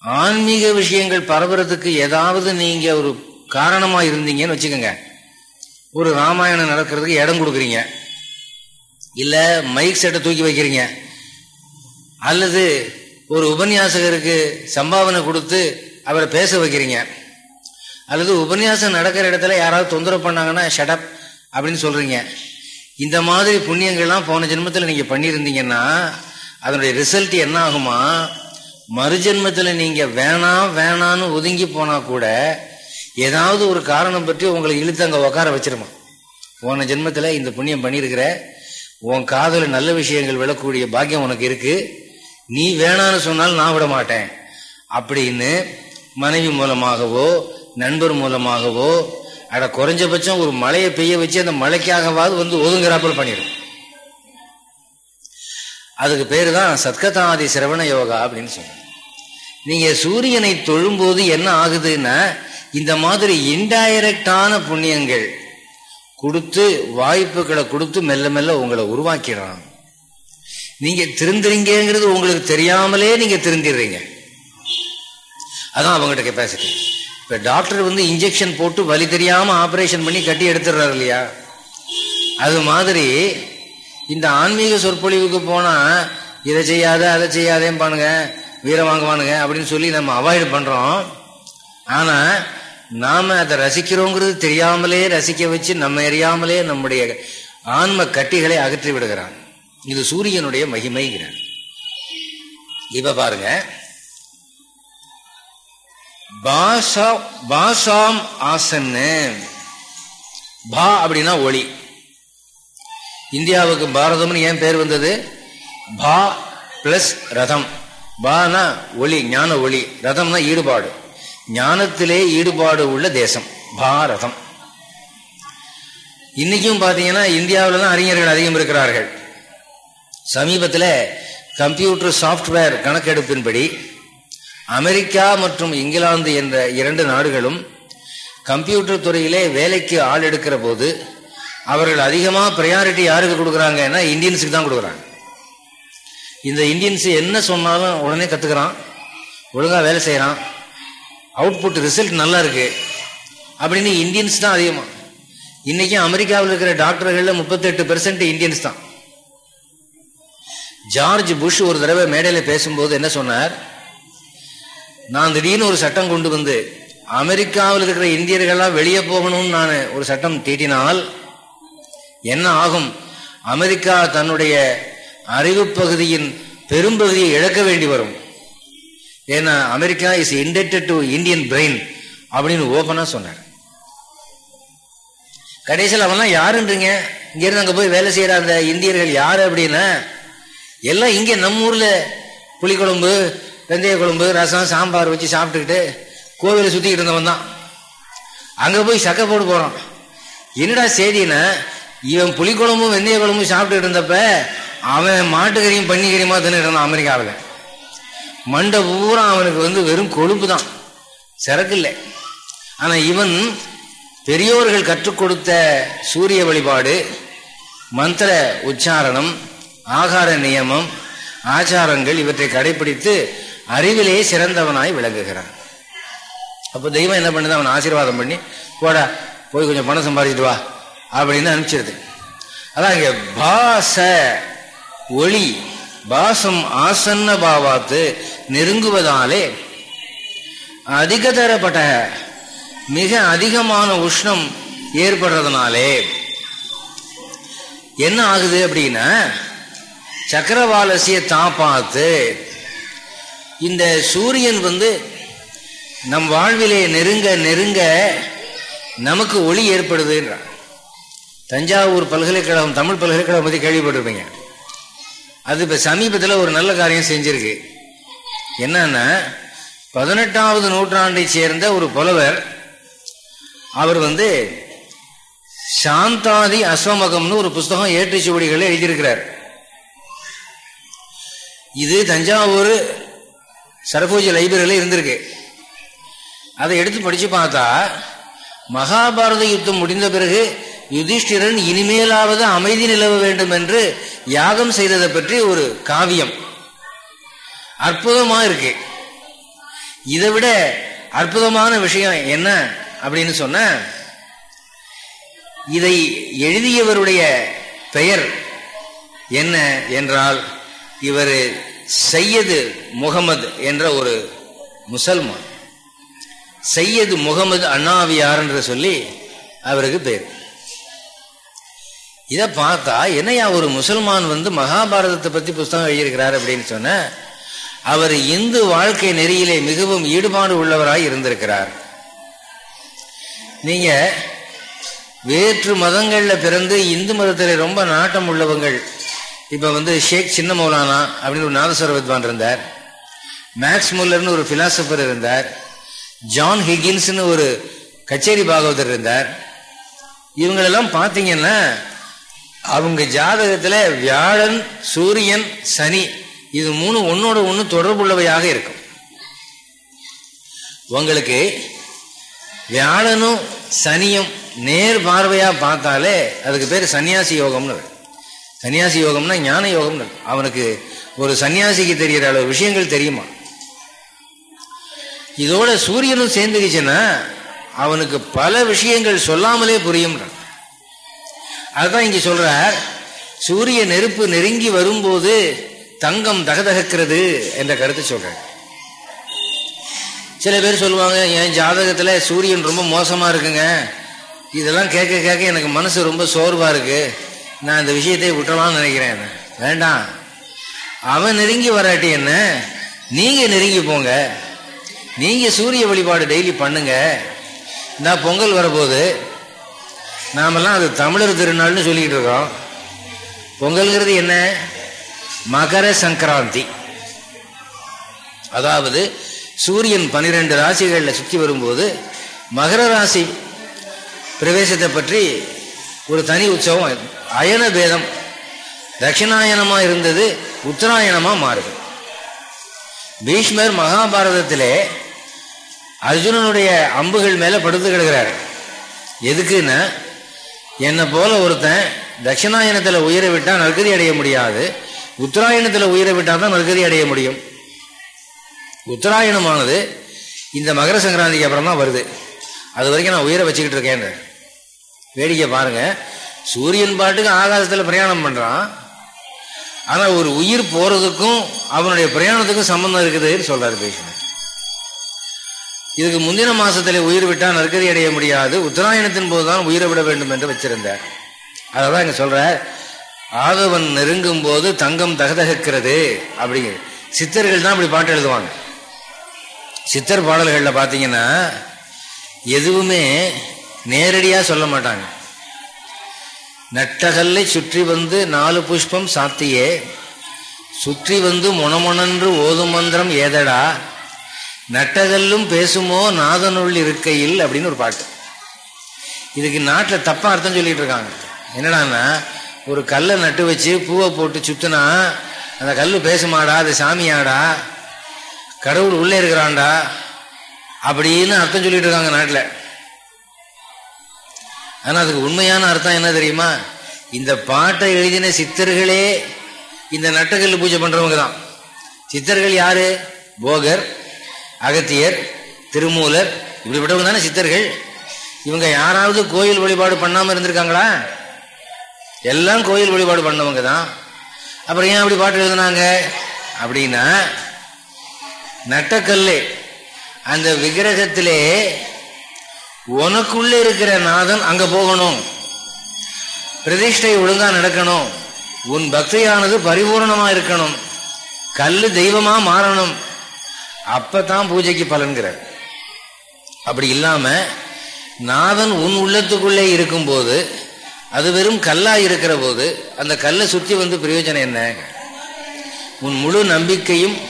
ஆன்மீக விஷயங்கள் பரவுறதுக்கு ஏதாவது நீங்க ஒரு காரணமா இருந்தீங்கன்னு வச்சுக்கோங்க. ஒரு ராமாயணம் நடக்கிறதுக்கு இடம் கொடுக்குறீங்க. இல்ல மைக் செட்டை தூக்கி வைக்கிறீங்க. அல்லது ஒரு உபன்யாசகருக்கு சம்பாவனை கொடுத்து அவரை பேச வைக்கிறீங்க. அல்லது உபன்யாசம் நடக்கிற இடத்துல யாராவது தொந்தரவு பண்ணாங்கன்னா ஷடப் அப்படின்னு சொல்றீங்க. இந்த மாதிரி புண்ணியங்கள்லாம் போன ஜென்மத்தில் நீங்கள் பண்ணியிருந்தீங்கன்னா அதனுடைய ரிசல்ட் என்ன ஆகுமா? மறுஜென்மத்தில் நீங்கள் வேணாம் வேணான்னு ஒதுங்கி போனால் கூட ஏதாவது ஒரு காரணம் பற்றி உங்களை இழுத்து அங்கே உட்கார வச்சிருமா? போன ஜென்மத்தில் இந்த புண்ணியம் பண்ணியிருக்கிற உன் காதல நல்ல விஷயங்கள் விழக்கூடிய பாக்கியம் உனக்கு இருக்கு. நீ வேணான்னு சொன்னாலும் நான் விட மாட்டேன். அப்படின்னு மனைவி மூலமாகவோ நண்பர் மூலமாகவோ அட குறைஞ்சபட்சம் ஒரு மழையை பெய்ய வச்சு அந்த மழைக்காகவாது வந்து ஒதுங்குறாப்புல பண்ணிடும் அதுக்கு பேர் தான் சத்கதாதி சிரவண யோகா அப்படின்னு சொன்னாங்க நீங்க சூரியனை தொழும்போது என்ன ஆகுதுன்னா இந்த மாதிரி இன்டைரக்டான புண்ணியங்கள் கொடுத்து வாய்ப்புகளை கொடுத்து மெல்ல மெல்ல உங்களை உருவாக்கிடுறான் நீங்க திருந்துறீங்கிறது உங்களுக்கு தெரியாமலே நீங்க திருந்திடுறீங்க. அதான் அவங்ககிட்ட கெப்பாசிட்டி இப்ப டாக்டர் வந்து இன்ஜெக்ஷன் போட்டு வலி தெரியாம ஆபரேஷன் பண்ணி கட்டி எடுத்துடுறாரு இல்லையா? அது மாதிரி இந்த ஆன்மீக சொற்பொழிவுக்கு போனா இதை செய்யாத அதை செய்யாதேன்னு பானுங்க வீரம் வாங்குவானுங்க அப்படின்னு சொல்லி நம்ம அவாய்ட் பண்றோம். ஆனா நாம அதை ரசிக்கிறோங்கிறது தெரியாமலே ரசிக்க வச்சு நம்ம எறியாமலே நம்முடைய ஆன்ம கட்டிகளை அகற்றி விடுகிறான். இது சூரியனுடைய மகிமைங்கிறான் இப்ப பாருங்க. பாசா பாசாம் ஆசன்னு. பா அப்படின்னா ஒளி. இந்தியாவுக்கு பாரதம்னு ஏன் பேர் வந்தது? பா பிளஸ் ரதம். பானா ஒளி ஞான ஒளி. ரதம்னா ஈடுபாடு. ஞானத்திலே ஈடுபாடு உள்ள தேசம். பாரதம் இன்னைக்கும் பார்த்தீங்கன்னா இந்தியாவில் தான் அறிஞர்கள் அதிகம் இருக்கிறார்கள். சமீபத்தில் கம்ப்யூட்டர் சாஃப்ட்வேர் கணக்கெடுப்பின்படி அமெரிக்கா மற்றும் இங்கிலாந்து என்ற இரண்டு நாடுகளும் கம்ப்யூட்டர் துறையிலே வேலைக்கு ஆள் எடுக்கிற போது அவர்கள் அதிகமாக ப்ரையாரிட்டி யாருக்கு கொடுக்குறாங்கன்னா இந்தியன்ஸுக்கு தான் கொடுக்குறாங்க. இந்த இந்தியன்ஸ் என்ன சொன்னாலும் உடனே கற்றுக்கிறான் ஒழுங்காக வேலை செய்கிறான் அவுட்புட் ரிசல்ட் நல்லா இருக்கு. அப்படின்னு இந்தியன்ஸ் தான் அதிகமாக இன்னைக்கும் அமெரிக்காவில் இருக்கிற டாக்டர்களில் முப்பத்தெட்டு பெர்சன்ட் இந்தியன்ஸ் தான். ஜார்ஜ் புஷ் ஒரு தடவை மேடையில் பேசும்போது என்ன சொன்னார்? நான் திடீர்னு ஒரு சட்டம் கொண்டு வந்து அமெரிக்காவில் இருக்கிற இந்தியர்கள்லாம் வெளியே போகணும்னு நான் ஒரு சட்டம் தீட்டினால் என்ன ஆகும்? அமெரிக்கா தன்னுடைய அறிவு பகுதியின் பெரும்பகுதியை இழக்க வேண்டி வரும். ஏன்னா America is indebted to Indian brain அப்படின்னு ஓபனாக சொன்னார். கடைசியில் அவன்லாம் யாருன்றீங்க இங்கேருந்து அங்கே போய் வேலை செய்கிற அந்த இந்தியர்கள் யார் அப்படின்னா எல்லாம் இங்கே நம்ம ஊரில் புளிக்குழம்பு வெந்தய குழம்பு ரசம் சாம்பார் வச்சு சாப்பிட்டுக்கிட்டு கோவிலை சுற்றிக்கிட்டு இருந்தவன் தான். அங்கே போய் சக்கை போட்டு போகிறான் என்னடா செய்தினா இவன் புளிக்குழம்பும் வெந்தய குழம்பும் சாப்பிட்டுட்டு இருந்தப்ப அவன் மாட்டுக்கறியும் பன்னிக்கறியுமா தின்னு இருந்தான் அமெரிக்காவில். மண்டை பூரா அவனுக்கு வந்து வெறும் கொழுப்பு தான். சரக்கு இல்லை ஆனால் இவன் பெரியோர்கள் கற்றுக் கொடுத்த சூரிய வழிபாடு மந்திர உச்சாரணம் ஆகார நியமம் ஆச்சாரங்கள் இவற்றை கடைபிடித்து அறிவிலே சிறந்தவனாய் விளங்குகிறான். அப்போ தெய்வம் என்ன பண்ணுது? அவன் ஆசீர்வாதம் பண்ணி போடா போய் கொஞ்சம் பணம் சம்பாதிச்சிட்டு வா அப்படின்னு அனுப்பிச்சிருது. அதான் இங்க பாச ஒளி பாசம் ஆசன்ன பாவாத்து நெருங்குவதாலே அதிக தரப்பட்ட மிக அதிகமான உஷ்ணம் ஏற்படுறதுனாலே என்ன ஆகுது அப்படின்னா சக்கரவாலசிய தாப்பாத்து இந்த சூரியன் வந்து நம் வாழ்விலே நெருங்க நெருங்க நமக்கு ஒளி ஏற்படுதுன்றான். தஞ்சாவூர் பல்கலைக்கழகம் தமிழ் பல்கலைக்கழகம் பற்றி கேள்விப்பட்டிருப்பீங்க. அது இப்போ சமீபத்தில் ஒரு நல்ல காரியம் செஞ்சிருக்கு. என்னன்னா பதினெட்டாவது நூற்றாண்டை சேர்ந்த ஒரு புலவர் அவர் வந்து சாந்தாதி அஸ்வமகம்னு ஒரு புஸ்தகம் ஏற்றுச்சுவடிகளை எழுதியிருக்கிறார். இது தஞ்சாவூர் சரபோஜி லைப்ரரியில் இருந்திருக்கு. அதை எடுத்து படிச்சு பார்த்தா மகாபாரத யுத்தம் முடிந்த பிறகு யுதிஷ்டிரன் இனிமேலாவது அமைதி நிலவ வேண்டும் என்று யாகம் செய்ததை பற்றி ஒரு காவியம். அற்புதமா இருக்கு. இதை விட அற்புதமான விஷயம் என்ன அப்படின்னு சொன்ன இதை எழுதியவருடைய பெயர் என்ன என்றால் இவர் சையது முகமது என்ற ஒரு முசல்மான். சையது முகமது அண்ணாவியார் என்று சொல்லி அவருக்கு பேர். இதை பார்த்தா என்னையா ஒரு முசல்மான் வந்து மகாபாரதத்தை பத்தி புஸ்தகம் எழுதியிருக்கிறார் அப்படின்னு சொன்ன அவர் இந்து வாழ்க்கை நெறியிலே மிகவும் ஈடுபாடு உள்ளவராய் இருந்திருக்கிறார். நீங்க வேற்று மதங்களில் பிறந்து இந்து மதத்தில் ரொம்ப நாட்டம் உள்ளவங்கள் இப்ப வந்து ஷேக் சின்ன மௌலானா அப்படின்னு ஒரு நாதஸ்வர வித்வான் இருந்தார். மேக்ஸ் முல்லர்னு ஒரு பிலாசபர் இருந்தார். ஜான் ஹிகின்ஸ்னு ஒரு கச்சேரி பாகவதர் இருந்தார். இவங்களெல்லாம் பார்த்தீங்கன்னா அவங்க ஜாதகத்துல வியாழன் சூரியன் சனி இது மூணு ஒன்னோட ஒன்று தொடர்புள்ளவையாக இருக்கும். உங்களுக்கு வியாழனும் சனியும் நேர் பார்வையா பார்த்தாலே அதுக்கு பேர் சன்னியாசி யோகம்னு சன்னியாசி யோகம்னா ஞான யோகம் அவனுக்கு ஒரு சன்னியாசிக்கு தெரிகிற அளவு விஷயங்கள் தெரியுமா? இதோட சூரியனும் சேர்ந்துக்கிச்சுன்னா அவனுக்கு பல விஷயங்கள் சொல்லாமலே புரியும் அதுதான் இங்க சொல்றார் சூரிய நெருப்பு நெருங்கி வரும்போது தங்கம் தகதகக்கிறது என்ற கருத்து சொல்றார். சில பேர் சொல்லுவாங்க என் ஜாதகத்துல சூரியன் ரொம்ப மோசமா இருக்குங்க. இதெல்லாம் கேட்க கேட்க எனக்கு மனசு ரொம்ப சோர்வா இருக்கு. நான் இந்த விஷயத்தை விட்டுறலாம்னு நினைக்கிறேன். வேண்டாம். அவன் நெருங்கி வராட்டி என்ன? நீங்க நெருங்கி போங்க. நீங்க சூரிய வழிபாடு டெய்லி பண்ணுங்க. இந்த பொங்கல் வரபோது நாமெல்லாம் அது தமிழர் திருநாள்னு சொல்லிக்கிட்டு இருக்கோம். பொங்கல்ங்கிறது என்ன? மகர சங்கராந்தி. அதாவது சூரியன் பனிரெண்டு ராசிகளில் சுற்றி வரும்போது மகர ராசி பிரவேசத்தை பற்றி ஒரு தனி உற்சவம் அயன பேதம். தட்சிணாயனமாக இருந்தது உத்தராயணமாக மாறுது. பீஷ்மர் மகாபாரதத்திலே அர்ஜுனனுடைய அம்புகள் மேலே படுத்து கிடக்கிறார். எதுக்குன்னா என்னை போல ஒருத்தன் தட்சிணாயனத்தில் உயிரை விட்டால் நற்கதி அடைய முடியாது உத்தராயணத்தில் உயிரை விட்டால் தான் நற்கதி அடைய முடியும். உத்தராயணமானது இந்த மகர சங்கராந்திக்கு அப்புறம் தான் வருது. அது வரைக்கும் நான் உயிரை வச்சுக்கிட்டு இருக்கேன் வேடிக்கை பாருங்க. சூரியன் பாட்டுக்கு ஆகாசத்தில் பிரயாணம் பண்ணுறான் ஆனால் ஒரு உயிர் போகிறதுக்கும் அவனுடைய பிரயாணத்துக்கும் சம்பந்தம் இருக்குதுன்னு சொல்கிறார் பேசுனேன் இதுக்கு முந்தின மாசத்துல உயிர் விட்டால் நற்கதி அடைய முடியாது. உத்தராயணத்தின் போதுதான் உயிரை விட வேண்டும் என்று வச்சிருந்தார். அதான் இங்கே சொல்கிறார் ஆதவன் நெருங்கும் போது தங்கம் தகதகிறது அப்படிங்கிற சித்தர்கள் தான் இப்படி பாட்டு எழுதுவாங்க. சித்தர் பாடல்களில் பார்த்தீங்கன்னா எதுவுமே நேரடியாக சொல்ல மாட்டாங்க. நட்டகல்லை சுற்றி வந்து நாலு புஷ்பம் சாத்தியே. சுற்றி வந்து முனமுனன்று ஓது மந்திரம் ஏதடா? நட்டகல்லும் பேசுமோ நாதனுள் இருக்கையில் அப்படின்னு ஒரு பாட்டு. இதுக்கு நாட்டில் தப்பாக அர்த்தம் சொல்லிட்டு இருக்காங்க. என்னடான்னா ஒரு கல்லை நட்டு வச்சு பூவை போட்டு சுத்தினா அந்த கல் பேசுமாடா அது சாமியாடா? கடவுள் உள்ளே இருக்கிறான்டா? அப்படின்னு அர்த்தம் சொல்லிட்டு இருக்காங்க நாட்டில். ஆனா அதுக்கு உண்மையான அர்த்தம் என்ன தெரியுமா? இந்த பாட்டை எழுதின சித்தர்களே இந்த நட்டக்கல் பூஜை பண்றவங்க தான். சித்தர்கள் யாரு? போகர் அகத்தியர் திருமூலர் இப்படிப்பட்டவங்க தானே சித்தர்கள்? இவங்க யாராவது கோயில் வழிபாடு பண்ணாம இருந்திருக்காங்களா? எல்லாம் கோயில் வழிபாடு பண்ணவங்க தான். அப்புறம் ஏன் அப்படி பாட்டு எழுதுனாங்க? அப்படின்னா நட்டக்கல்லு அந்த விக்கிரகத்திலே உனக்குள்ள இருக்கிற நாதன் அங்க போகணும். பிரதிஷ்டை ஒழுங்கா நடக்கணும். உன் பக்தியானது பரிபூர்ணமா இருக்கணும். கல்லு தெய்வமா மாறணும். அப்பதான் பூஜைக்கு பலன்கிறார். அப்படி இல்லாம நாதன் உன் உள்ளத்துக்குள்ளே இருக்கும்போது அது வெறும் கல்லா இருக்கிற போது அந்த கல்லை சுற்றி வந்து பிரயோஜனம் என்ன? உன் முழு நம்பிக்கையும்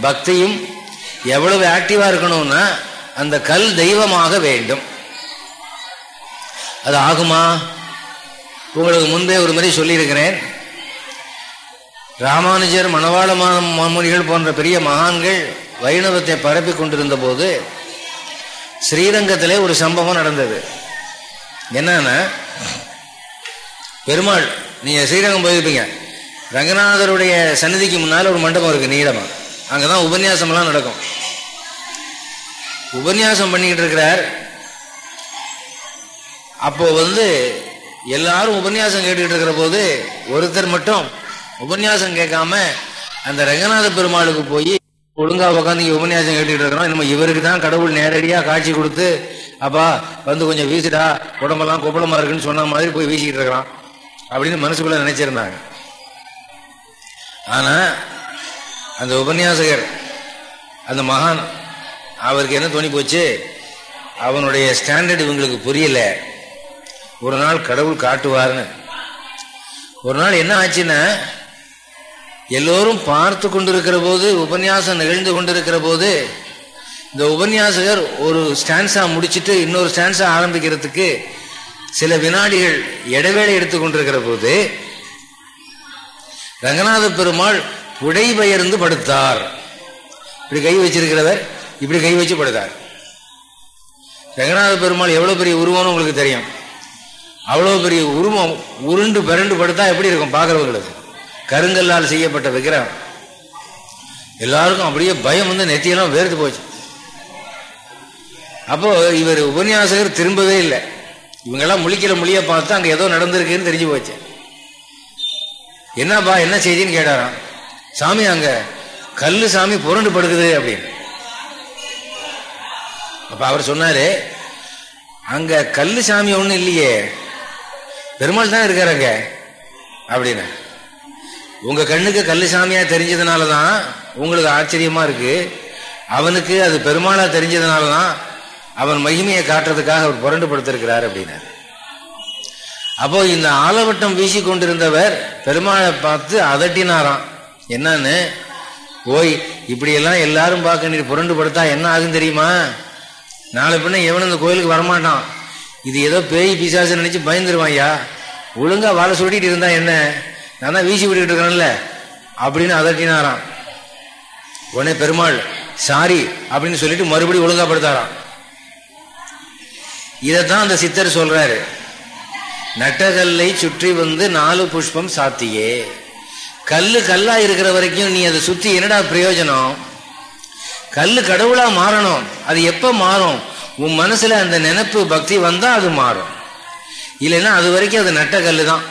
பக்தியும் எவ்வளவு ஆக்டிவா இருக்கணும்னா அந்த கல் தெய்வமாக வேண்டும். அது ஆகுமா? உங்களுக்கு முன்பே ஒரு முறை சொல்லியிருக்கிறேன். ராமானுஜர் மணவாளமான மாமுனிகள் போன்ற பெரிய மகான்கள் வைணவத்தை பரப்பி கொண்டிருந்த போது ஸ்ரீரங்கத்திலே ஒரு சம்பவம் நடந்தது. என்னன்னா பெருமாள் நீங்க ஸ்ரீரங்கம் போயிருப்பீங்க. ரங்கநாதருடைய சன்னதிக்கு முன்னால் ஒரு மண்டபம் இருக்கு நீளமா. அங்கதான் உபன்யாசம்லாம் நடக்கும். உபன்யாசம் பண்ணிக்கிட்டு இருக்கிறார். அப்போ வந்து எல்லாரும் உபன்யாசம் கேட்டுக்கிட்டு இருக்கிற போது ஒருத்தர் மட்டும் உபன்யாசம் கேட்காம அந்த ரங்கநாத பெருமாளுக்கு போய் ஒழுங்கா உட்காந்து இங்க உபன்யாசம் கேட்டுக்கிட்டு இருக்கிறோம். நம்ம இவருக்கு தான் கடவுள் நேரடியா காட்சி கொடுத்து அப்பா வந்து கொஞ்சம் வீசுடா உடம்பெல்லாம் கொப்பளமா இருக்குன்னு சொன்ன மாதிரி போய் வீசிக்கிட்டு இருக்கிறான். அப்படின்னு மனசுக்குள்ள நினைச்சிருந்தாங்க. ஆனா அந்த உபன்யாசகர் அந்த மகான் அவருக்கு என்ன தோணி போச்சு? அவனுடைய ஸ்டாண்டர்ட் இவங்களுக்கு புரியல. ஒரு நாள் கடவுள் காட்டுவார்னு ஒரு நாள் என்ன ஆச்சுன்னா எல்லோரும் பார்த்து கொண்டிருக்கிற போது உபன்யாசம் நிகழ்ந்து கொண்டிருக்கிற போது இந்த உபன்யாசகர் ஒரு ஸ்டான்ஸா முடிச்சுட்டு இன்னொரு ஸ்டான்ஸா ஆரம்பிக்கிறதுக்கு சில வினாடிகள் இடைவேளை எடுத்துக்கொண்டிருக்கிற போது ரங்கநாத பெருமாள் புடைபெயர்ந்து படுத்தார். இப்படி கை வச்சிருக்கிறவர் இப்படி கை வச்சு படுத்தார். ரங்கநாத பெருமாள் எவ்வளவு பெரிய உருவம்னு உங்களுக்கு தெரியும். அவ்வளவு பெரிய உருவம் உருண்டு பிறண்டு படுத்தா எப்படி இருக்கும் பார்க்கறவங்களுக்கு? கருங்கல்லால் செய்யப்பட்ட விக்கிரகம். எல்லாருக்கும் அப்படியே பயம் வந்து நெத்தியெல்லாம் வேர்த்து போச்சு. அப்போ இவர் உபன்யாசகர் திரும்பவே இல்லை. இவங்கெல்லாம் முழிக்கிற மொழிய பார்த்து அங்க ஏதோ நடந்திருக்குன்னு தெரிஞ்சு போச்சு. என்னப்பா என்ன செய்தின்னு கேட்டாராம். சாமி அங்க கல்லு சாமி புரண்டு படுக்குது அப்படின்னு. அப்ப அவர் சொன்னாரு அங்க கல்லு சாமி ஒண்ணு இல்லையே பெருமாள் தான் இருக்காருங்க அப்படின்னு. உங்க கண்ணுக்கு கல்லு சாமியா தெரிஞ்சதுனால தான் உங்களுக்கு ஆச்சரியமா இருக்கு. அவனுக்கு அது பெருமாளா தெரிஞ்சதுனால தான் அவன் மகிமையை காட்டுறதுக்காக அவர் புரண்டு படுத்திருக்கிறார் அப்படின்னாரு. அப்போ இந்த ஆலவட்டம் வீசி கொண்டிருந்தவர் பெருமாளை பார்த்து அதட்டினாராம். என்னன்னு? ஓய் இப்படியெல்லாம் எல்லாரும் பார்க்க நீ புரண்டு படுத்தா என்ன ஆகும் தெரியுமா? நாளை பின்ன எவனும் இந்த கோயிலுக்கு வரமாட்டான். இது ஏதோ பேய் பிசாசு நினைச்சு பயந்துருவான்யா ஒழுங்கா வாழை சொல்லிட்டு இருந்தா என்ன? நான் தான் வீசி விட்டுக்கிட்டு இருக்கிறேன்ல. அப்படின்னு அதட்டினாராம். உடனே பெருமாள் சாரி அப்படின்னு சொல்லிட்டு மறுபடியும் ஒழுங்கா படுத்தாராம் இதைத்தான் அந்த சித்தர் சொல்றாரு. நட்டகல்லை சுற்றி வந்து நாலு புஷ்பம் சாத்தியே. கல்லு கல்லா இருக்கிற வரைக்கும் நீ அதை சுத்தி என்னடா பிரயோஜனம்? கல்லு கடவுளா மாறணும். அது எப்ப மாறும்? உன் மனசுல அந்த நினைப்பு பக்தி வந்தா அது மாறும். இல்லைன்னா அது வரைக்கும் அது நட்ட கல்லு தான்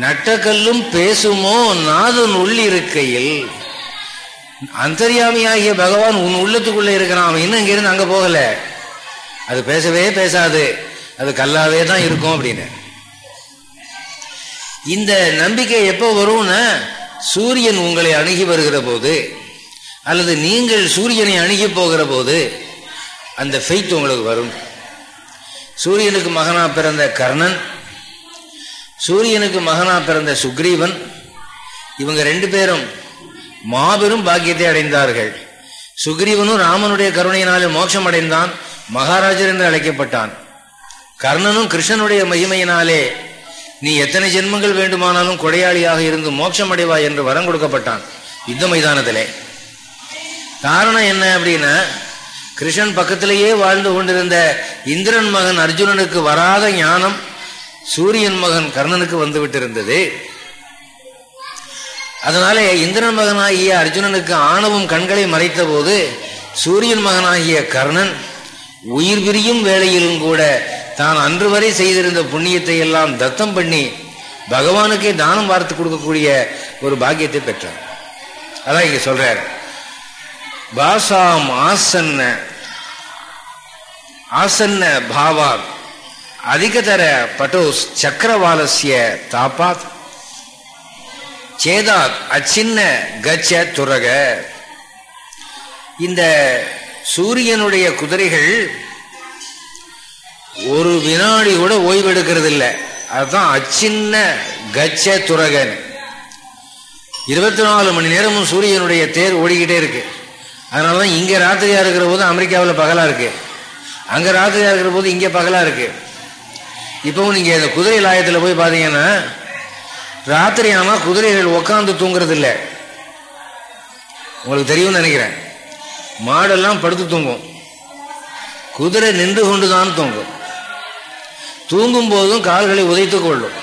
நட்டக்கல்லும் பேசுமோ? நாதன் உள்ளி இருக்கையில் அந்தரியாமியாகிய பகவான் உன் உள்ளத்துக்குள்ள இருக்கிறான். அவன் இன்னும் இங்கிருந்து அங்க போகல. அது பேசவே பேசாது. அது கல்லாவே தான் இருக்கும் அப்படின்னு. இந்த நம்பிக்கை எப்போ வரும்னா சூரியன் உங்களை அணுகி வருகிற போது. அல்லது நீங்கள் சூரியனை அணுகி போகிற போது அந்த ஃபெய்த் உங்களுக்கு வரும். சூரியனுக்கு மகனா பிறந்த கர்ணன் சூரியனுக்கு மகனா பிறந்த சுக்ரீவன் இவங்க ரெண்டு பேரும் மாபெரும் பாக்கியத்தை அடைந்தார்கள். சுக்ரீவனும் ராமனுடைய கருணையினாலே மோட்சம் அடைந்தான் மகாராஜர் என்று அழைக்கப்பட்டான். கர்ணனும் கிருஷ்ணனுடைய மகிமையினாலே நீ எத்தனை ஜென்மங்கள் வேண்டுமானாலும் கொடையாளியாக இருந்து மோட்சம் அடைவாய் என்று வரம் கொடுக்கப்பட்டான். யுத்த மைதானத்திலே. காரணம் என்ன அப்படின்னா கிருஷ்ணன் பக்கத்திலேயே வாழ்ந்து கொண்டிருந்த இந்திரன் மகன் அர்ஜுனனுக்கு வராத ஞானம் சூரியன் மகன் கர்ணனுக்கு வந்துவிட்டிருந்தது. அதனாலே இந்திரன் மகனாகிய அர்ஜுனனுக்கு ஆணவம் கண்களை மறைத்த போது சூரியன் மகனாகிய கர்ணன் உயிர் பிரியும் வேளையிலும் கூட தான் அன்று வரை செய்திருந்த புண்ணியத்தை எல்லாம் தத்தம் பண்ணி பகவானுக்கே தானம் பார்த்து கொடுக்கக்கூடிய ஒரு பாக்கியத்தை பெற்றார் அதான் இங்க சொல்றாரு. பாசாம் ஆசன்ன ஆசன்ன பாவாத் அதிகதர பட்டோஸ் சக்கரவாலசிய தாப்பாத் சேதாத் அச்சின்ன கச்ச துரக. இந்த சூரியனுடைய குதிரைகள் ஒரு வினாடி கூட ஓய்வெடுக்கிறது இல்லை அதுதான் அச்சின்ன கச்ச துரகன். இருபத்தி நாலு மணி நேரமும் சூரியனுடைய தேர் ஓடிக்கிட்டே இருக்கு. அதனாலதான் இங்கே ராத்திரியாக இருக்கிற போது அமெரிக்காவில் பகலாக இருக்குது அங்கே ராத்திரியாக இருக்கிற போது இங்கே பகலாக இருக்குது இப்போவும் நீங்கள் இந்த குதிரை லாயத்தில் போய் பார்த்தீங்கன்னா ராத்திரி ஆனால் குதிரைகள் உக்காந்து தூங்குறது இல்லை உங்களுக்கு தெரியும்னு நினைக்கிறேன். மாடெல்லாம் படுத்து தூங்கும். குதிரை நின்று கொண்டுதான் தூங்கும். தூங்கும் போதும் கால்களை உதைத்து கொள்ளும்.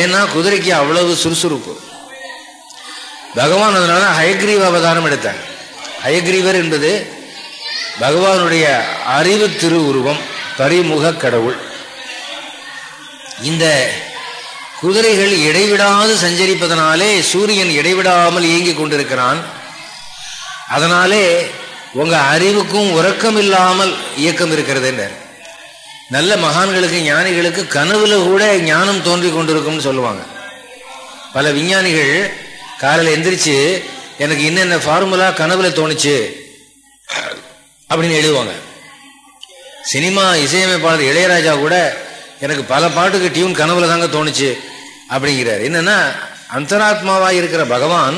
ஏன்னா குதிரைக்கு அவ்வளவு சுறுசுறுப்பு. பகவான் அதனால ஹயக்ரீவ அவதாரம் எடுத்தார். ஹயக்ரீவர் என்பது பகவானுடைய அறிவு திரு உருவம் பரிமுக கடவுள். இந்த குதிரைகள் இடைவிடாது சஞ்சரிப்பதனாலே சூரியன் இடைவிடாமல் இயங்கிக் கொண்டிருக்கிறான். அதனாலே உங்க அறிவுக்கும் உறக்கம் இல்லாமல் இயக்கம் இருக்கிறது நல்ல மகான்களுக்கு ஞானிகளுக்கு கனவுல கூட ஞானம் தோன்றி கொண்டிருக்கும்னு சொல்லுவாங்க. பல விஞ்ஞானிகள் காலையில் எந்திரிச்சு எனக்கு என்னென்ன ஃபார்முலா கனவுல தோணுச்சு அப்படின்னு எழுதுவாங்க. சினிமா இசையமைப்பாளர் இளையராஜா கூட எனக்கு பல பாட்டுக்கு டியூன் கனவுல தாங்க தோணுச்சு அப்படிங்கிறார். என்னன்னா அந்தராத்மாவா இருக்கிற பகவான்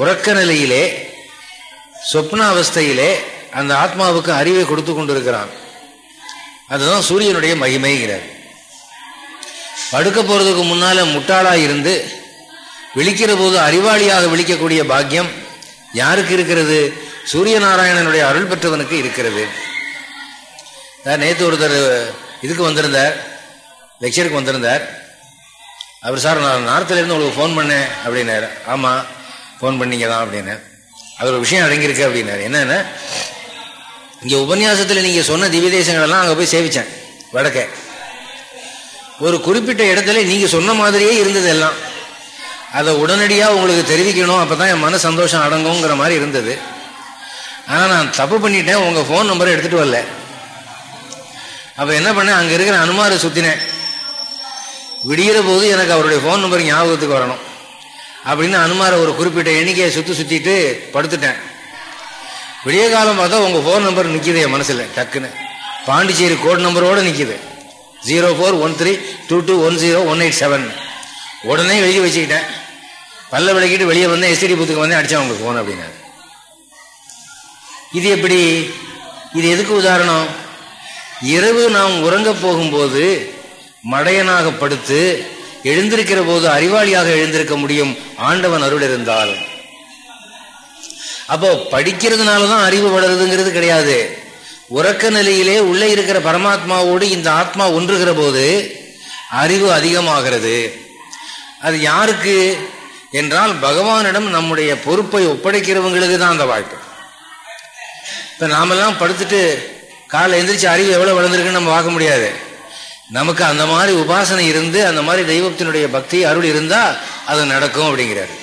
உறக்க நிலையிலே சொப்ன அவஸ்தையிலே அந்த ஆத்மாவுக்கு அறிவை கொடுத்து கொண்டிருக்கிறான். அதுதான் சூரியனுடைய மகிமைங்கிறார். படுக்க போறதுக்கு முன்னால முட்டாளா இருந்து விழிக்கிற போது அறிவாளியாக விழிக்கக்கூடிய பாக்கியம் யாருக்கு இருக்கிறது? சூரிய நாராயணனுடைய அருள் பெற்றவனுக்கு இருக்கிறது. நேற்று ஒருத்தர் இதுக்கு வந்திருந்தார். லெக்சருக்கு வந்திருந்தார். அவர் சார் நான் நார்த்திலேருந்து உங்களுக்கு ஃபோன் பண்ணேன் அப்படின்னாரு. ஆமாம் ஃபோன் பண்ணீங்க தான் அப்படின்னு அவர் விஷயம் அடங்கியிருக்கு அப்படின்னாரு. என்னென்ன? இங்கே உபன்யாசத்தில் நீங்கள் சொன்ன திவ்யதேசங்களெல்லாம் அங்கே போய் சேவித்தேன் வடக்கே. ஒரு குறிப்பிட்ட இடத்துல நீங்கள் சொன்ன மாதிரியே இருந்தது எல்லாம். அதை உடனடியாக உங்களுக்கு தெரிவிக்கணும். அப்போ தான் என் மன சந்தோஷம் அடங்குங்கிற மாதிரி இருந்தது. ஆனால் நான் தப்பு பண்ணிட்டேன். உங்கள் ஃபோன் நம்பரை எடுத்துகிட்டு வரல. அப்போ என்ன பண்ணேன்? அங்கே இருக்கிற அனுமாரை சுற்றினேன் விடிகிற போது எனக்கு அவருடைய ஃபோன் நம்பர் ஞாபகத்துக்கு வரணும். அப்படின்னு அனுமாரை ஒரு குறிப்பிட்ட எண்ணிக்கையை சுற்றி சுற்றிட்டு படுத்துட்டேன். விடிய காலம் பார்த்தா உங்கள் ஃபோன் நம்பர் நிற்கிது என் மனசில் டக்குன்னு. பாண்டிச்சேரி கோட் நம்பரோடு நிற்கிது zero four one three two two one zero one eight seven உடனே எழுதி வச்சுக்கிட்டேன். பல்ல விளக்கிட்டு வெளியே வந்தேன் எஸ்டிடி புத்துக்கு வந்தேன் அடித்தேன் உங்களுக்கு ஃபோன் அப்படின்னாரு. இது எப்படி? இது எதுக்கு உதாரணம்? இரவு நாம் உறங்க போகும்போது மடையனாக படுத்து எழுந்திருக்கிற போது அறிவாளியாக எழுந்திருக்க முடியும் ஆண்டவன் அருள் இருந்தால். அப்போ படிக்கிறதுனால தான் அறிவு வளருதுங்கிறது கிடையாது. உறக்க நிலையிலே உள்ளே இருக்கிற பரமாத்மாவோடு இந்த ஆத்மா ஒன்றுகிற போது அறிவு அதிகமாகிறது. அது யாருக்கு என்றால் பகவானிடம் நம்முடைய பொறுப்பை ஒப்படைக்கிறவங்களுக்கு தான் அந்த வாய்ப்பு. இப்போ நாமெல்லாம் படுத்துட்டு காலை எந்திரிச்சு அறிவு எவ்வளோ வளர்ந்துருக்குன்னு நம்ம பார்க்க முடியாது. நமக்கு அந்த மாதிரி உபாசனை இருந்து அந்த மாதிரி தெய்வத்தினுடைய பக்தி அருள் இருந்தால் அது நடக்கும் அப்படிங்கிறாரு.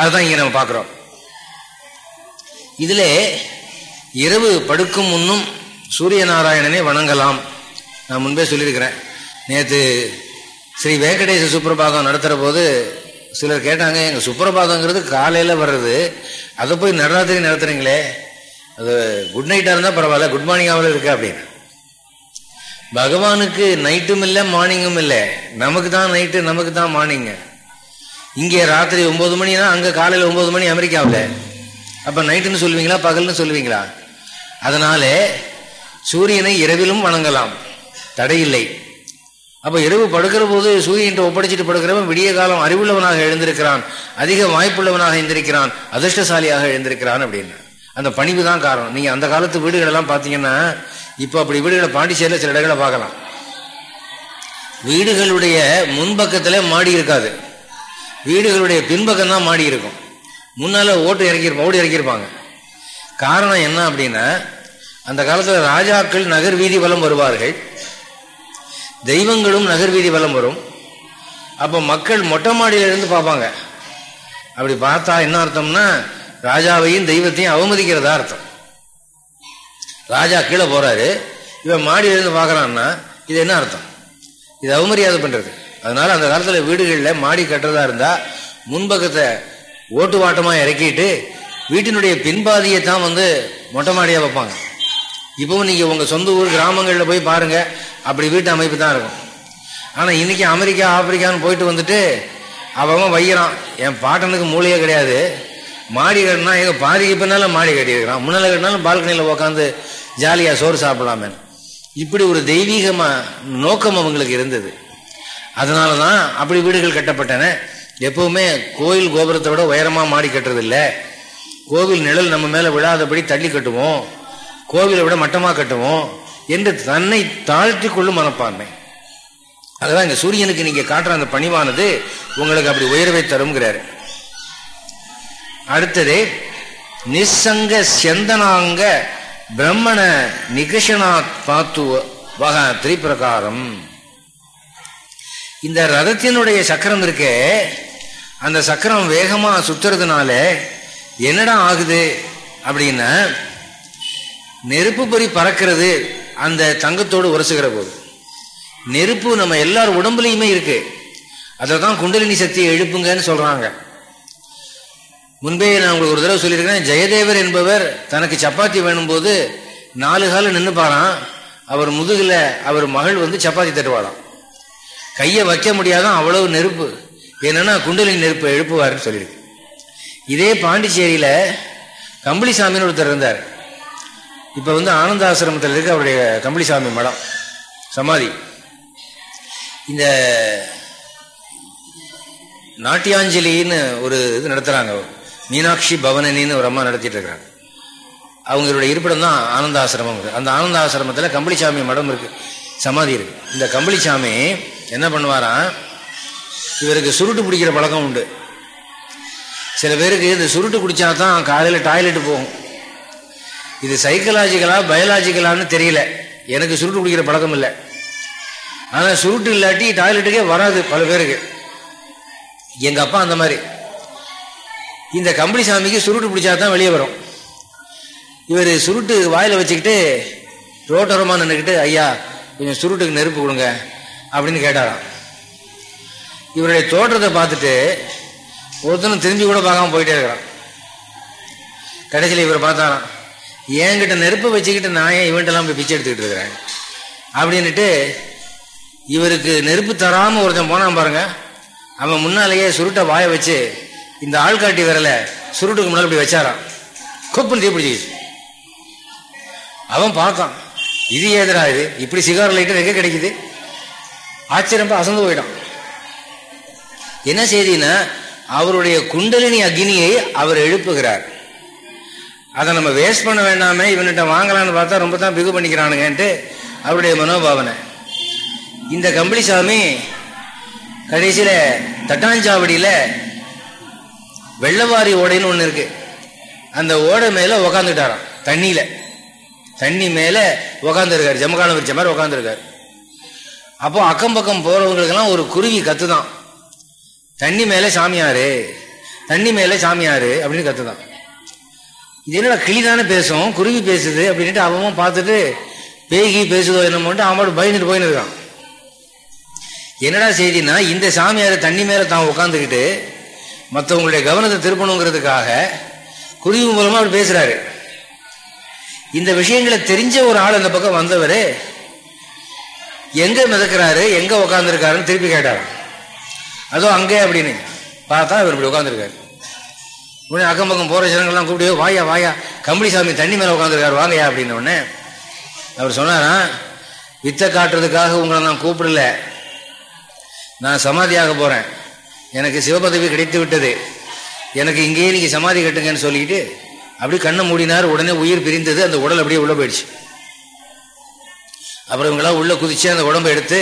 அதுதான் இங்கே நம்ம பார்க்குறோம். இதில் இரவு படுக்கும் முன்னும் சூரிய நாராயணனை வணங்கலாம். நான் முன்பே சொல்லியிருக்கிறேன். நேற்று ஸ்ரீ வெங்கடேச சுப்பிரபாதம் நடத்துகிற போது சிலர் கேட்டாங்க எங்கள் சுப்பிரபாதங்கிறது காலையில் வர்றது. அதை போய் நடராத்திரி நடத்துறீங்களே. அது குட் நைட்டாக இருந்தால் பரவாயில்ல குட் மார்னிங்காவில் இருக்கு அப்படின்னு. பகவானுக்கு நைட்டும் இல்லை மார்னிங்கும் இல்லை. நமக்கு தான் நைட்டு நமக்கு தான் மார்னிங்கு இங்கே ராத்திரி ஒம்பது மணினா அங்கே காலையில் ஒம்பது மணி அமெரிக்காவில். அப்போ நைட்டுன்னு சொல்லுவீங்களா பகல்னு சொல்லுவீங்களா? அதனாலே சூரியனை இரவிலும் வணங்கலாம். தடையில்லை. அப்போ இரவு படுக்கிற போது சூரியன்ட்டு ஒப்படைச்சிட்டு படுக்கிறவன் விடிய காலம் அறிவுள்ளவனாக எழுந்திருக்கிறான் அதிக வாய்ப்புள்ளவனாக எழுந்திருக்கிறான் அதிர்ஷ்டசாலியாக எழுந்திருக்கிறான் அப்படின்னு. அந்த பணிவு தான் காரணம். நீங்கள் அந்த காலத்து வீடுகளெல்லாம் பார்த்தீங்கன்னா இப்போ அப்படி வீடுகளை பாண்டிச்சேரியில் சில இடங்களை பார்க்கலாம். வீடுகளுடைய முன்பக்கத்தில் மாடி இருக்காது. வீடுகளுடைய பின்பக்கம் தான் மாடி இருக்கும். முன்னால் ஓட்டு இறக்கியிருப்போம் ஓடி இறக்கியிருப்பாங்க காரணம் என்ன அப்படின்னா அந்த காலத்தில் ராஜாக்கள் நகர் வீதி வலம் வருவார்கள். தெய்வங்களும் நகர் வீதி வலம் வரும். அப்போ மக்கள் மொட்டை மாடியிலிருந்து பார்ப்பாங்க. அப்படி பார்த்தா என்ன அர்த்தம்னா ராஜாவையும் தெய்வத்தையும் அவமதிக்கிறதா அர்த்தம். ராஜா கீழே போறாரு. இவன் மாடியிலிருந்து பார்க்கறான்னா இது என்ன அர்த்தம்? இது அவமரியாதை பண்றது. அதனால அந்த காலத்தில் வீடுகளில் மாடி கட்டுறதா இருந்தா முன்பக்கத்தை ஓட்டு வாட்டமாக இறக்கிட்டு வீட்டினுடைய பின்பாதியை தான் வந்து மொட்டை மாடியாக வைப்பாங்க. இப்போவும் நீங்கள் உங்கள் சொந்த ஊர் கிராமங்களில் போய் பாருங்கள் அப்படி வீட்டு அமைப்பு தான் இருக்கும். ஆனால் இன்னைக்கு அமெரிக்கா ஆப்பிரிக்கான்னு போயிட்டு வந்துட்டு அவன் வைக்கிறான் என் பாட்டனுக்கு மூளையே கிடையாது. மாடி கட்டினா எங்கள் பாதிக்கு பின்னாலும் மாடி கட்டியிருக்கிறான். முன்னால் கட்டினாலும் பால்கனியில் உட்காந்து ஜாலியாக சோறு சாப்பிடலாமே. இப்படி ஒரு தெய்வீகமாக நோக்கம் அவங்களுக்கு இருந்தது. அதனால தான் அப்படி வீடுகள் கட்டப்பட்டன. எப்பவுமே கோயில் கோபுரத்தை விட உயரமாக மாடி கட்டுறதில்லை. கோவில் நிழல் நம்ம மேலே விழாதபடி தள்ளி கட்டுவோம். கோவிலை விட மட்டமாக கட்டுவோம் என்று தன்னை தாழ்த்தி கொள்ளும் மனப்பான்மை. அதுதான் இங்க சூரியனுக்கு நீங்க காட்டுற அந்த பணிவானது உங்களுக்கு அப்படி உயர்வை தருங்கிறாரு அடுத்தது நிசங்க செந்தனாங்க பிரம்மண நிகஷனாத் பாத்து வக திரிபிரகாரம். இந்த ரதத்தினுடைய சக்கரம் இருக்கே அந்த சக்கரம் வேகமா சுத்துறதுனால என்னடா ஆகுது அப்படின்னா நெருப்பு பொறி பறக்கிறது அந்த தங்கத்தோடு உரசுகிற போது. நெருப்பு நம்ம எல்லார் உடம்புலையுமே இருக்கு. அதை தான் குண்டலினி சக்தியை எழுப்புங்கன்னு சொல்றாங்க. முன்பே நான் உங்களுக்கு ஒரு தடவை சொல்லியிருக்கேன் ஜெயதேவர் என்பவர் தனக்கு சப்பாத்தி வேணும் போது நாலு காலம் நின்று பாறான் அவர் முதுகில் அவர் மகள் வந்து சப்பாத்தி தட்டுவாளாம். கையை வைக்க முடியாதான் அவ்வளவு நெருப்பு. என்னன்னா குண்டலினி நெருப்பு எழுப்புவாருன்னு சொல்லியிருக்கு. இதே பாண்டிச்சேரியில கம்பளிசாமின்னு ஒருத்தர் இருந்தார். இப்போ வந்து ஆனந்தாசிரமத்தில் இருக்க அவருடைய கம்பளிசாமி மடம். சமாதி. இந்த நாட்டியாஞ்சலின்னு ஒரு இது நடத்துகிறாங்க மீனாட்சி பவனனின்னு ஒரு அம்மா நடத்திட்டு இருக்கிறாங்க அவங்களுடைய இருப்பிடம் தான் ஆனந்தாசிரமம் அந்த ஆனந்தாசிரமத்தில் கம்பளிசாமி மடம் இருக்கு. சமாதி இருக்கு. இந்த கம்பளிசாமி என்ன பண்ணுவாராம்? இவருக்கு சுருட்டு பிடிக்கிற பழக்கம் உண்டு. சில பேருக்கு இந்த சுருட்டு குடித்தா தான் காலையில் டாய்லெட் போகும். இது சைக்கலாஜிக்கலா பயாலாஜிக்கலான்னு தெரியல. எனக்கு சுருட்டு குடிக்கிற பழக்கம் இல்லை. ஆனால் சுருட்டு இல்லாட்டி டாய்லெட்டுக்கே வராது பல பேருக்கு. எங்கள் அப்பா அந்த மாதிரி. இந்த கம்பளி சாமிக்கு சுருட்டு பிடிச்சா தான் வெளியே வரும். இவர் சுருட்டு வாயில் வச்சுக்கிட்டு ரோட்டோரமாக நின்றுக்கிட்டு ஐயா கொஞ்சம் சுருட்டுக்கு நெருப்பு கொடுங்க அப்படின்னு கேட்டாராம். இவருடைய தோற்றத்தை பார்த்துட்டு ஒருத்தனும் திரும்பி கூட பார்க்காம போயிட்டே இருக்கிறான். கடைசியில் இவர் பார்த்தாராம். என்கிட்ட நெருப்பை வச்சுக்கிட்டு நான் ஏன் இவன்ட்டெல்லாம் போய் பிச்சை எடுத்துக்கிட்டு இருக்கிறேன்? அப்படின்னுட்டு இவருக்கு நெருப்பு தராமல் ஒருத்தன் போனான் பாருங்க. அவன் முன்னாலேயே சுருட்டை வாய வச்சு இந்த ஆள்காட்டி விரல சுருட்டுக்கு முன்னால் இப்படி வச்சாரான் கொப்புன்னு தீப்பிடிச்சு அவன் பார்க்கான் இது ஏதரா இது? இப்படி சிகார் லைட்டு எங்கே கிடைக்குது? ஆச்சரியப்பா அசந்து போயிட்டான். என்ன செய்தின்னா அவருடைய குண்டலினி அக்னியை அவர் எழுப்புகிறார். அதை நம்ம வேஸ்ட் பண்ண வேண்டாமே இவன்கிட்ட வாங்கலான்னு பார்த்தா ரொம்ப தான் பிகு பண்ணிக்கிறானுங்கன்ட்டு அவருடைய மனோபாவனை. இந்த கம்பளிசாமி கடைசியில் தட்டாஞ்சாவடியில் வெள்ளவாரி ஓடைன்னு ஒன்று இருக்கு. அந்த ஓடை மேலே உக்காந்துட்டாராம் தண்ணியில். தண்ணி மேலே உக்காந்துருக்காரு ஜமகாலம் வச்ச மாதிரி உக்காந்துருக்காரு. அப்போ அக்கம் பக்கம் போகிறவங்களுக்கெல்லாம் ஒரு குருவி கத்துதான். தண்ணி மேலே சாமியார் தண்ணி மேலே சாமியார் அப்படின்னு கத்துதான். இது என்னடா கிளி தானே பேசும்? குருவி பேசுது அப்படின்ட்டு அவன் பார்த்துட்டு பேகி பேசுதோ என்னமோட்டு அவன் பயந்துட்டு போயின்னு இருக்கான் என்னடா செய்தினா இந்த சாமியார் தண்ணி மேல தான் உட்காந்துக்கிட்டு மற்றவங்களுடைய கவனத்தை திருப்பணுங்கிறதுக்காக குருவி மூலமா அவர் பேசுறாரு. இந்த விஷயங்களை தெரிஞ்ச ஒரு ஆள் அந்த பக்கம் வந்தவர் எங்க மிதக்கிறாரு எங்க உட்காந்துருக்காருன்னு திருப்பி கேட்டார் அதோ அங்கே அப்படின்னு பார்த்தா இவர் இப்படி உட்காந்துருக்காரு உடனே அக்கம் பக்கம் போற ஜனங்கள்லாம் கூப்பிட்டு வாயா வாயா. கம்பளிசாமி தண்ணி மேல உட்காந்துருக்காரு வாங்கயா அப்படின்னு உடனே அவர் சொன்னாரா வித்தை காட்டுறதுக்காக உங்களை நான் கூப்பிடல. நான் சமாதியாக போறேன். எனக்கு சிவபதவி கிடைத்து விட்டது. எனக்கு இங்கேயே நீங்க சமாதி கட்டுங்கன்னு சொல்லிட்டு அப்படி கண்ணை மூடினார். உடனே உயிர் பிரிந்தது. அந்த உடல் அப்படியே உள்ள போயிடுச்சு. அப்புறம் இவங்களாம் உள்ள குதிச்சு அந்த உடம்பை எடுத்து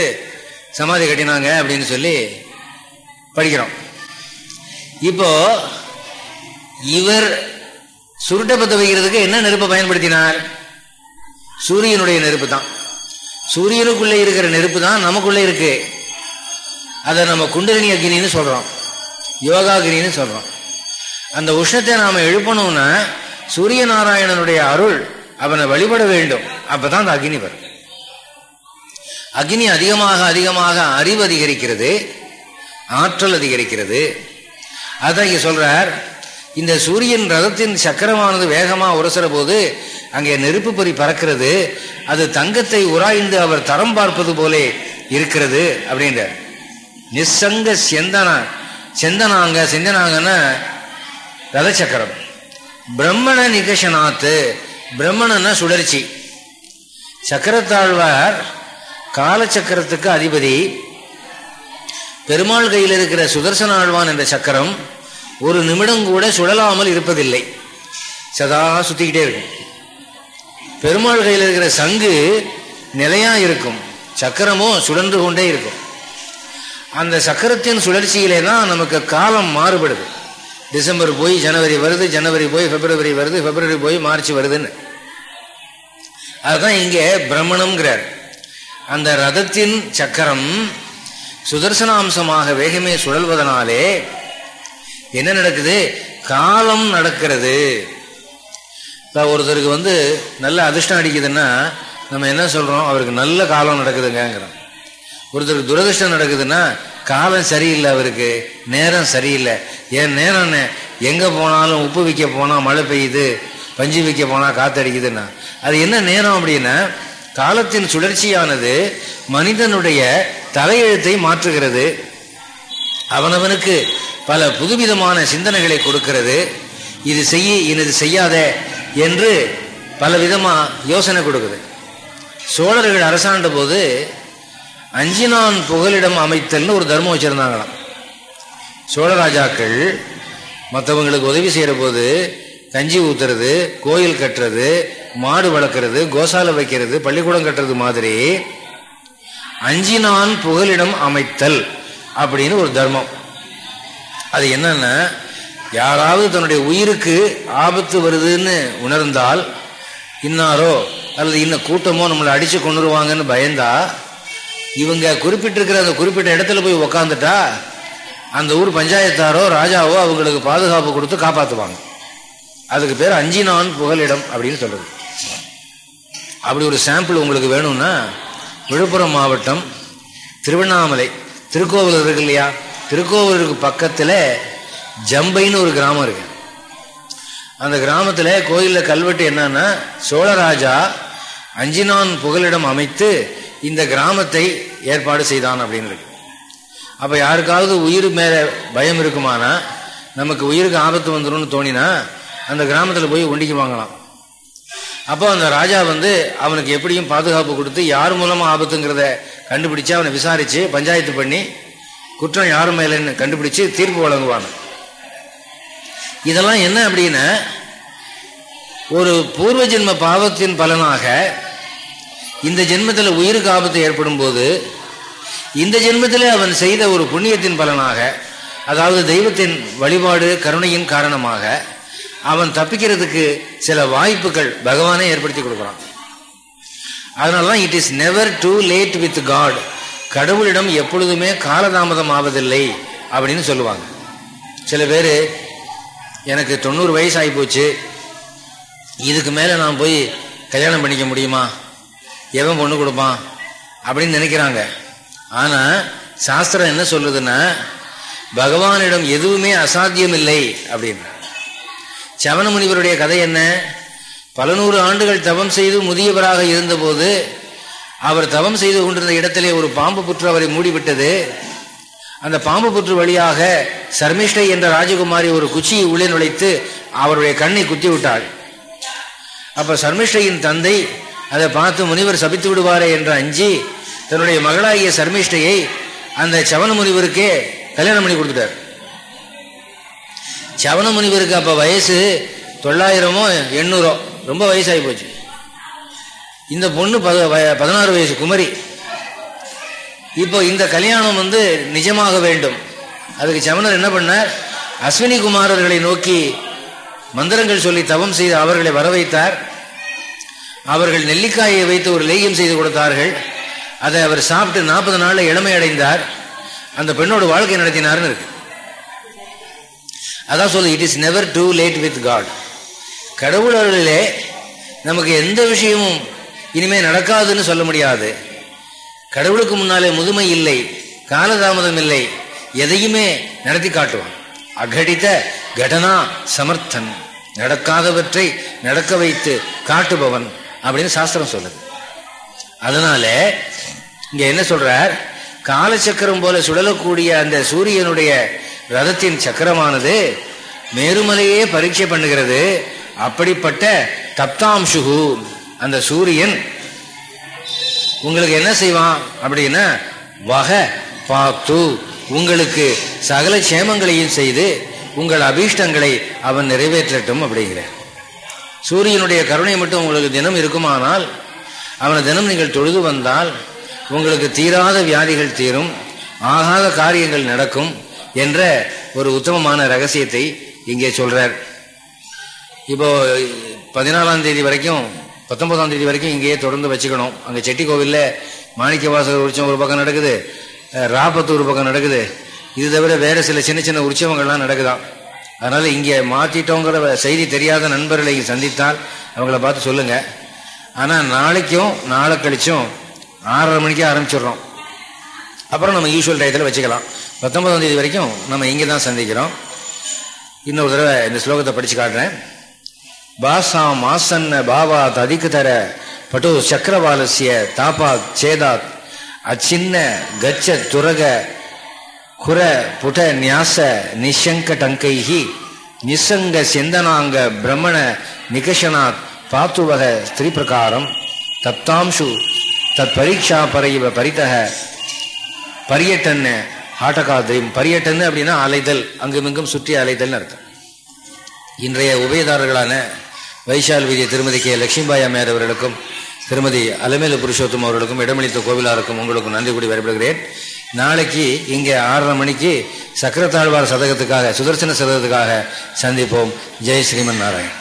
சமாதி கட்டினாங்க அப்படின்னு சொல்லி படிக்கிறோம். இப்போ இவர் சுருட்டை பத்த வைக்கிறதுக்கு என்ன நெருப்பை பயன்படுத்தினார்? சூரியனுடைய நெருப்பு தான். சூரியனுக்குள்ளே இருக்கிற நெருப்பு தான் நமக்குள்ளே இருக்கு. அதை நம்ம குண்டலினி அக்னின்னு சொல்றோம். யோகாகினின்னு சொல்கிறோம் அந்த உஷ்ணத்தை நாம் எழுப்பணும்னா சூரிய நாராயணனுடைய அருள் அவனை வழிபட வேண்டும். அப்பதான் அந்த அக்னி வரும். அக்னி அதிகமாக அதிகமாக அறிவு அதிகரிக்கிறது ஆற்றல் அதிகரிக்கிறது. அதான் இங்க சொல்றார் இந்த சூரியன் ரதத்தின் சக்கரமானது வேகமாக உரசுற போது அங்கே நெருப்பு பொறி பறக்கிறது. அது தங்கத்தை உராய்ந்து அவர் தரம் பார்ப்பது போலே இருக்கிறது அப்படின்ற நிசங்க செந்தனா செந்தனாங்க செந்தனாங்கன்னா ரதச்சக்கரம் பிரம்மண நிகஷனாத்து பிரம்மணன்னா சுழற்சி சக்கரத்தாழ்வார் காலச்சக்கரத்துக்கு அதிபதி. பெருமாள் கையில் இருக்கிற சுதர்சன ஆழ்வான் என்ற சக்கரம் ஒரு நிமிடம் கூட சுழலாமல் இருப்பதில்லை. சதா சுத்திக்கிட்டே இருக்கும். பெருமாள் கையில் இருக்கிற சங்கு நிலையா இருக்கும். சக்கரமும் சுழன்று கொண்டே இருக்கும். அந்த சக்கரத்தின் சுழற்சியிலே தான் நமக்கு காலம் மாறுபடுது. டிசம்பர் போய் ஜனவரி வருது ஜனவரி போய் பிப்ரவரி வருது பிப்ரவரி போய் மார்ச் வருதுன்னு. அதுதான் இங்கே பிரம்மணம்ங்கிறார். அந்த ரதத்தின் சக்கரம் சுதர்சன அம்சமாக வேகமே சுழல்வதனாலே என்ன நடக்குது? காலம் நடக்கிறது. இப்போ ஒருத்தருக்கு வந்து நல்ல அதிர்ஷ்டம் அடிக்குதுன்னா நம்ம என்ன சொல்கிறோம் அவருக்கு நல்ல காலம் நடக்குதுங்கிறோம். ஒருத்தருக்கு துரதிர்ஷ்டம் நடக்குதுன்னா காலம் சரியில்லை அவருக்கு நேரம் சரியில்லை. ஏன் நேரம் என்ன போனாலும் உப்பு விற்க போனால் மழை பெய்யுது பஞ்சு விற்க போனால் காத்தடிக்குதுன்னா. அது என்ன நேரம் அப்படின்னா காலத்தின் சுழற்சியானது மனிதனுடைய தலையெழுத்தை மாற்றுகிறது அவனவனுக்கு பல புதுவிதமான சிந்தனைகளை கொடுக்கிறது. இது செய்ய இது செய்யாத என்று பல விதமாக யோசனை கொடுக்குது. சோழர்கள் அரசாண்ட போது அஞ்சினான் புகலிடம் அமைத்தல்னு ஒரு தர்மம் வச்சிருந்தாங்களாம். சோழராஜாக்கள் மற்றவங்களுக்கு உதவி செய்கிற போது கஞ்சி ஊத்துறது கோயில் கட்டுறது மாடு வளர்க்குறது கோசாலை வைக்கிறது பள்ளிக்கூடம் கட்டுறது மாதிரி அஞ்சினான் புகலிடம் அமைத்தல். அப்படின்னு ஒரு தர்மம். அது என்னன்னா யாராவது தன்னுடைய உயிருக்கு ஆபத்து வருதுன்னு உணர்ந்தால் இன்னாரோ அல்லது இன்ன கூட்டமோ நம்மளை அடித்து கொண்டுருவாங்கன்னு பயந்தா இவங்க குறிப்பிட்டிருக்கிற அந்த குறிப்பிட்ட இடத்துல போய் உக்காந்துட்டா அந்த ஊர் பஞ்சாயத்தாரோ ராஜாவோ அவங்களுக்கு பாதுகாப்பு கொடுத்து காப்பாற்றுவாங்க அதுக்கு பேர் அஞ்சினான் புகலிடம் அப்படின்னு சொல்லுது அப்படி ஒரு சாம்பிள் உங்களுக்கு வேணும்னா விழுப்புரம் மாவட்டம் திருவண்ணாமலை திருக்கோவில் இருக்கு இல்லையா? திருக்கோவிலுக்கு பக்கத்தில் ஜம்பைன்னு ஒரு கிராமம் இருக்கு. அந்த கிராமத்தில் கோயிலில் கல்வெட்டு என்னன்னா சோழராஜா அஞ்சினான் புகலிடம் அமைத்து இந்த கிராமத்தை ஏற்பாடு செய்தான் அப்படின்னு இருக்கு. அப்போ யாருக்காவது உயிர் மேலே பயம் இருக்குமானா நமக்கு உயிருக்கு ஆபத்து வந்துடும் தோணினா அந்த கிராமத்தில் போய் ஒண்டிக்கு வாங்கலாம். அப்போ அந்த ராஜா வந்து அவனுக்கு எப்படியும் பாதுகாப்பு கொடுத்து யார் மூலமாக ஆபத்துங்கிறத கண்டுபிடிச்சு அவனை விசாரித்து பஞ்சாயத்து பண்ணி குற்றம் யார் மேலேன்னு கண்டுபிடிச்சு தீர்ப்பு வழங்குவான் இதெல்லாம் என்ன அப்படின்னா ஒரு பூர்வ ஜென்ம பாவத்தின் பலனாக இந்த ஜென்மத்தில் உயிருக்கு ஆபத்து ஏற்படும் போது இந்த ஜென்மத்தில் அவன் செய்த ஒரு புண்ணியத்தின் பலனாக அதாவது தெய்வத்தின் வழிபாடு கருணையின் காரணமாக அவன் தப்பிக்கிறதுக்கு சில வாய்ப்புகள் பகவானே ஏற்படுத்தி கொடுக்குறான். அதனாலதான் it is never too late with God கடவுளிடம் எப்பொழுதுமே காலதாமதம் ஆவதில்லை அப்படின்னு சொல்லுவாங்க. சில பேர் எனக்கு தொண்ணூறு வயசு ஆகி போச்சு இதுக்கு மேலே நான் போய் கல்யாணம் பண்ணிக்க முடியுமா? எவன் பொண்ணு கொடுப்பான்? அப்படின்னு நினைக்கிறாங்க. ஆனால் சாஸ்திரம் என்ன சொல்லுதுன்னா பகவானிடம் எதுவுமே அசாத்தியம் இல்லை அப்படின்ற சவண முனிவருடைய கதை என்ன? பல நூறு ஆண்டுகள் தவம் செய்து முதியவராக இருந்தபோது அவர் தவம் செய்து கொண்டிருந்த இடத்திலே ஒரு பாம்பு புற்று அவரை மூடிவிட்டது. அந்த பாம்பு புற்று வழியாக சர்மிஷ்டை என்ற ராஜகுமாரி ஒரு குச்சியை உள்ளே நுழைத்து அவருடைய கண்ணை குத்தி விட்டாள் அப்ப சர்மிஷ்டையின் தந்தை அதை பார்த்து முனிவர் சபித்து விடுவாரே என்று அஞ்சி தன்னுடைய மகளாகிய சர்மிஷ்டையை அந்த சவண முனிவருக்கே கல்யாணம் பண்ணி கொடுத்துட்டார். சவண முனிவருக்கு அப்ப வயசு தொள்ளாயிரமோ எண்ணூறோ? ரொம்ப வயசாகி போச்சு. இந்த பொண்ணு பதினாறு வயசு குமரி. இப்போ இந்த கல்யாணம் வந்து நிஜமாக வேண்டும். அதுக்கு சமணர் என்ன பண்ணார்? அஸ்வினி குமாரர்களை நோக்கி மந்திரங்கள் சொல்லி தவம் செய்து அவர்களை வர வைத்தார் அவர்கள் நெல்லிக்காயை வைத்து ஒரு லேகியம் செய்து கொடுத்தார்கள். அதை அவர் சாப்பிட்டு நாற்பது நாளில் இளமை அடைந்தார். அந்த பெண்ணோட வாழ்க்கை நடத்தினார்னு இருக்கு. அதான் சொல்லு it is never too late with God கடவுள் அருளிலே நமக்கு எந்த விஷயமும் இனிமே நடக்காதுன்னு சொல்ல முடியாது. கடவுளுக்கு முன்னாலே முதுமை இல்லை காலதாமதம் இல்லை எதையுமே நடத்தி காட்டுவான். அகடித்த கடனா சமர்த்தன் நடக்காதவற்றை நடக்க வைத்து காட்டுபவன் அப்படின்னு சாஸ்திரம் சொல்லுது. அதனால இங்க என்ன சொல்றார்? காலச்சக்கரம் போல சுழலக்கூடிய அந்த சூரியனுடைய ரதத்தின் சக்கரமானது மேருமலையே பரீட்சை பண்ணுகிறது. அப்படிப்பட்ட தப்தாம்சுகு அந்த சூரியன் உங்களுக்கு என்ன செய்வான்? அப்படின்னா வக பாத்து உங்களுக்கு சகல சேமங்களையும் செய்து உங்கள் அபீஷ்டங்களை அவன் நிறைவேற்றட்டும் அப்படிங்கிற சூரியனுடைய கருணை மட்டும் உங்களுக்கு தினம் இருக்குமானால் அவனை தினம் நீங்கள் தொழுது வந்தால் உங்களுக்கு தீராத வியாதிகள் தீரும் ஆகாத காரியங்கள் நடக்கும் என்ற ஒரு உத்தமமான ரகசியத்தை இங்கே சொல்றார். இப்போ பதினாலாம் தேதி வரைக்கும் பத்தொன்பதாம் தேதி வரைக்கும் இங்கேயே தொடர்ந்து வச்சுக்கணும். அங்கே செட்டி கோவிலில் மாணிக்க வாசகர் உற்சவம் ஒரு பக்கம் நடக்குது ராபத்து ஒரு பக்கம் நடக்குது. இது தவிர வேற சில சின்ன சின்ன உற்சவங்கள்லாம் நடக்குதாம் அதனால இங்கே மாத்திட்டோங்கிற செய்தி தெரியாத நண்பர்களை சந்தித்தால் அவங்கள பார்த்து சொல்லுங்க. ஆனால் நாளைக்கும் நாளை கழிச்சும் ஆறரை மணிக்கே ஆரம்பிச்சிடுறோம். அப்புறம் நம்ம யூஸ்வல் டயத்தில் வச்சுக்கலாம். பத்தொன்பதாம் தேதி வரைக்கும் நம்ம இங்கே தான் சந்திக்கிறோம். இன்னொரு தடவை இந்த ஸ்லோகத்தை படிச்சு காட்டுறேன். பாசாம் ஆசன்ன பாவாத் அதிகதர பட்டு சக்கரவாலசிய தாபாத் சேதாத் அச்சின்ன கச்ச துரக குர புட நியாச நிஷங்க டங்கைஹி நிசங்க சிந்தனாங்க பிரம்மண நிகஷனாத் பாத்துவக ஸ்திரீ பிரகாரம் தப்தாம்சு தத் பரீட்சா பரைவ பரிதக பரியட்டன்ன ஆட்டகாதிரியும் பரியட்டன் அப்படின்னா அலைதல் அங்குமிங்கும் சுற்றி அலைதல்னு அர்த்தம். இன்றைய உபயதாரர்களான வைஷால் விஜய திருமதி கே. லட்சுமிபாய் அம்மையார் அவர்களுக்கும் திருமதி அலமேலு புருஷோத்தம் அவர்களுக்கும் இடமளித்த கோவிலாருக்கும் உங்களுக்கும் நன்றி கூடி வரப்படுகிறேன் நாளைக்கு இங்கே ஆறரை மணிக்கு சக்கரத்தாழ்வார் சதகத்துக்காக சுதர்சன சதகத்துக்காக சந்திப்போம். ஜெய் ஸ்ரீமன் நாராயண்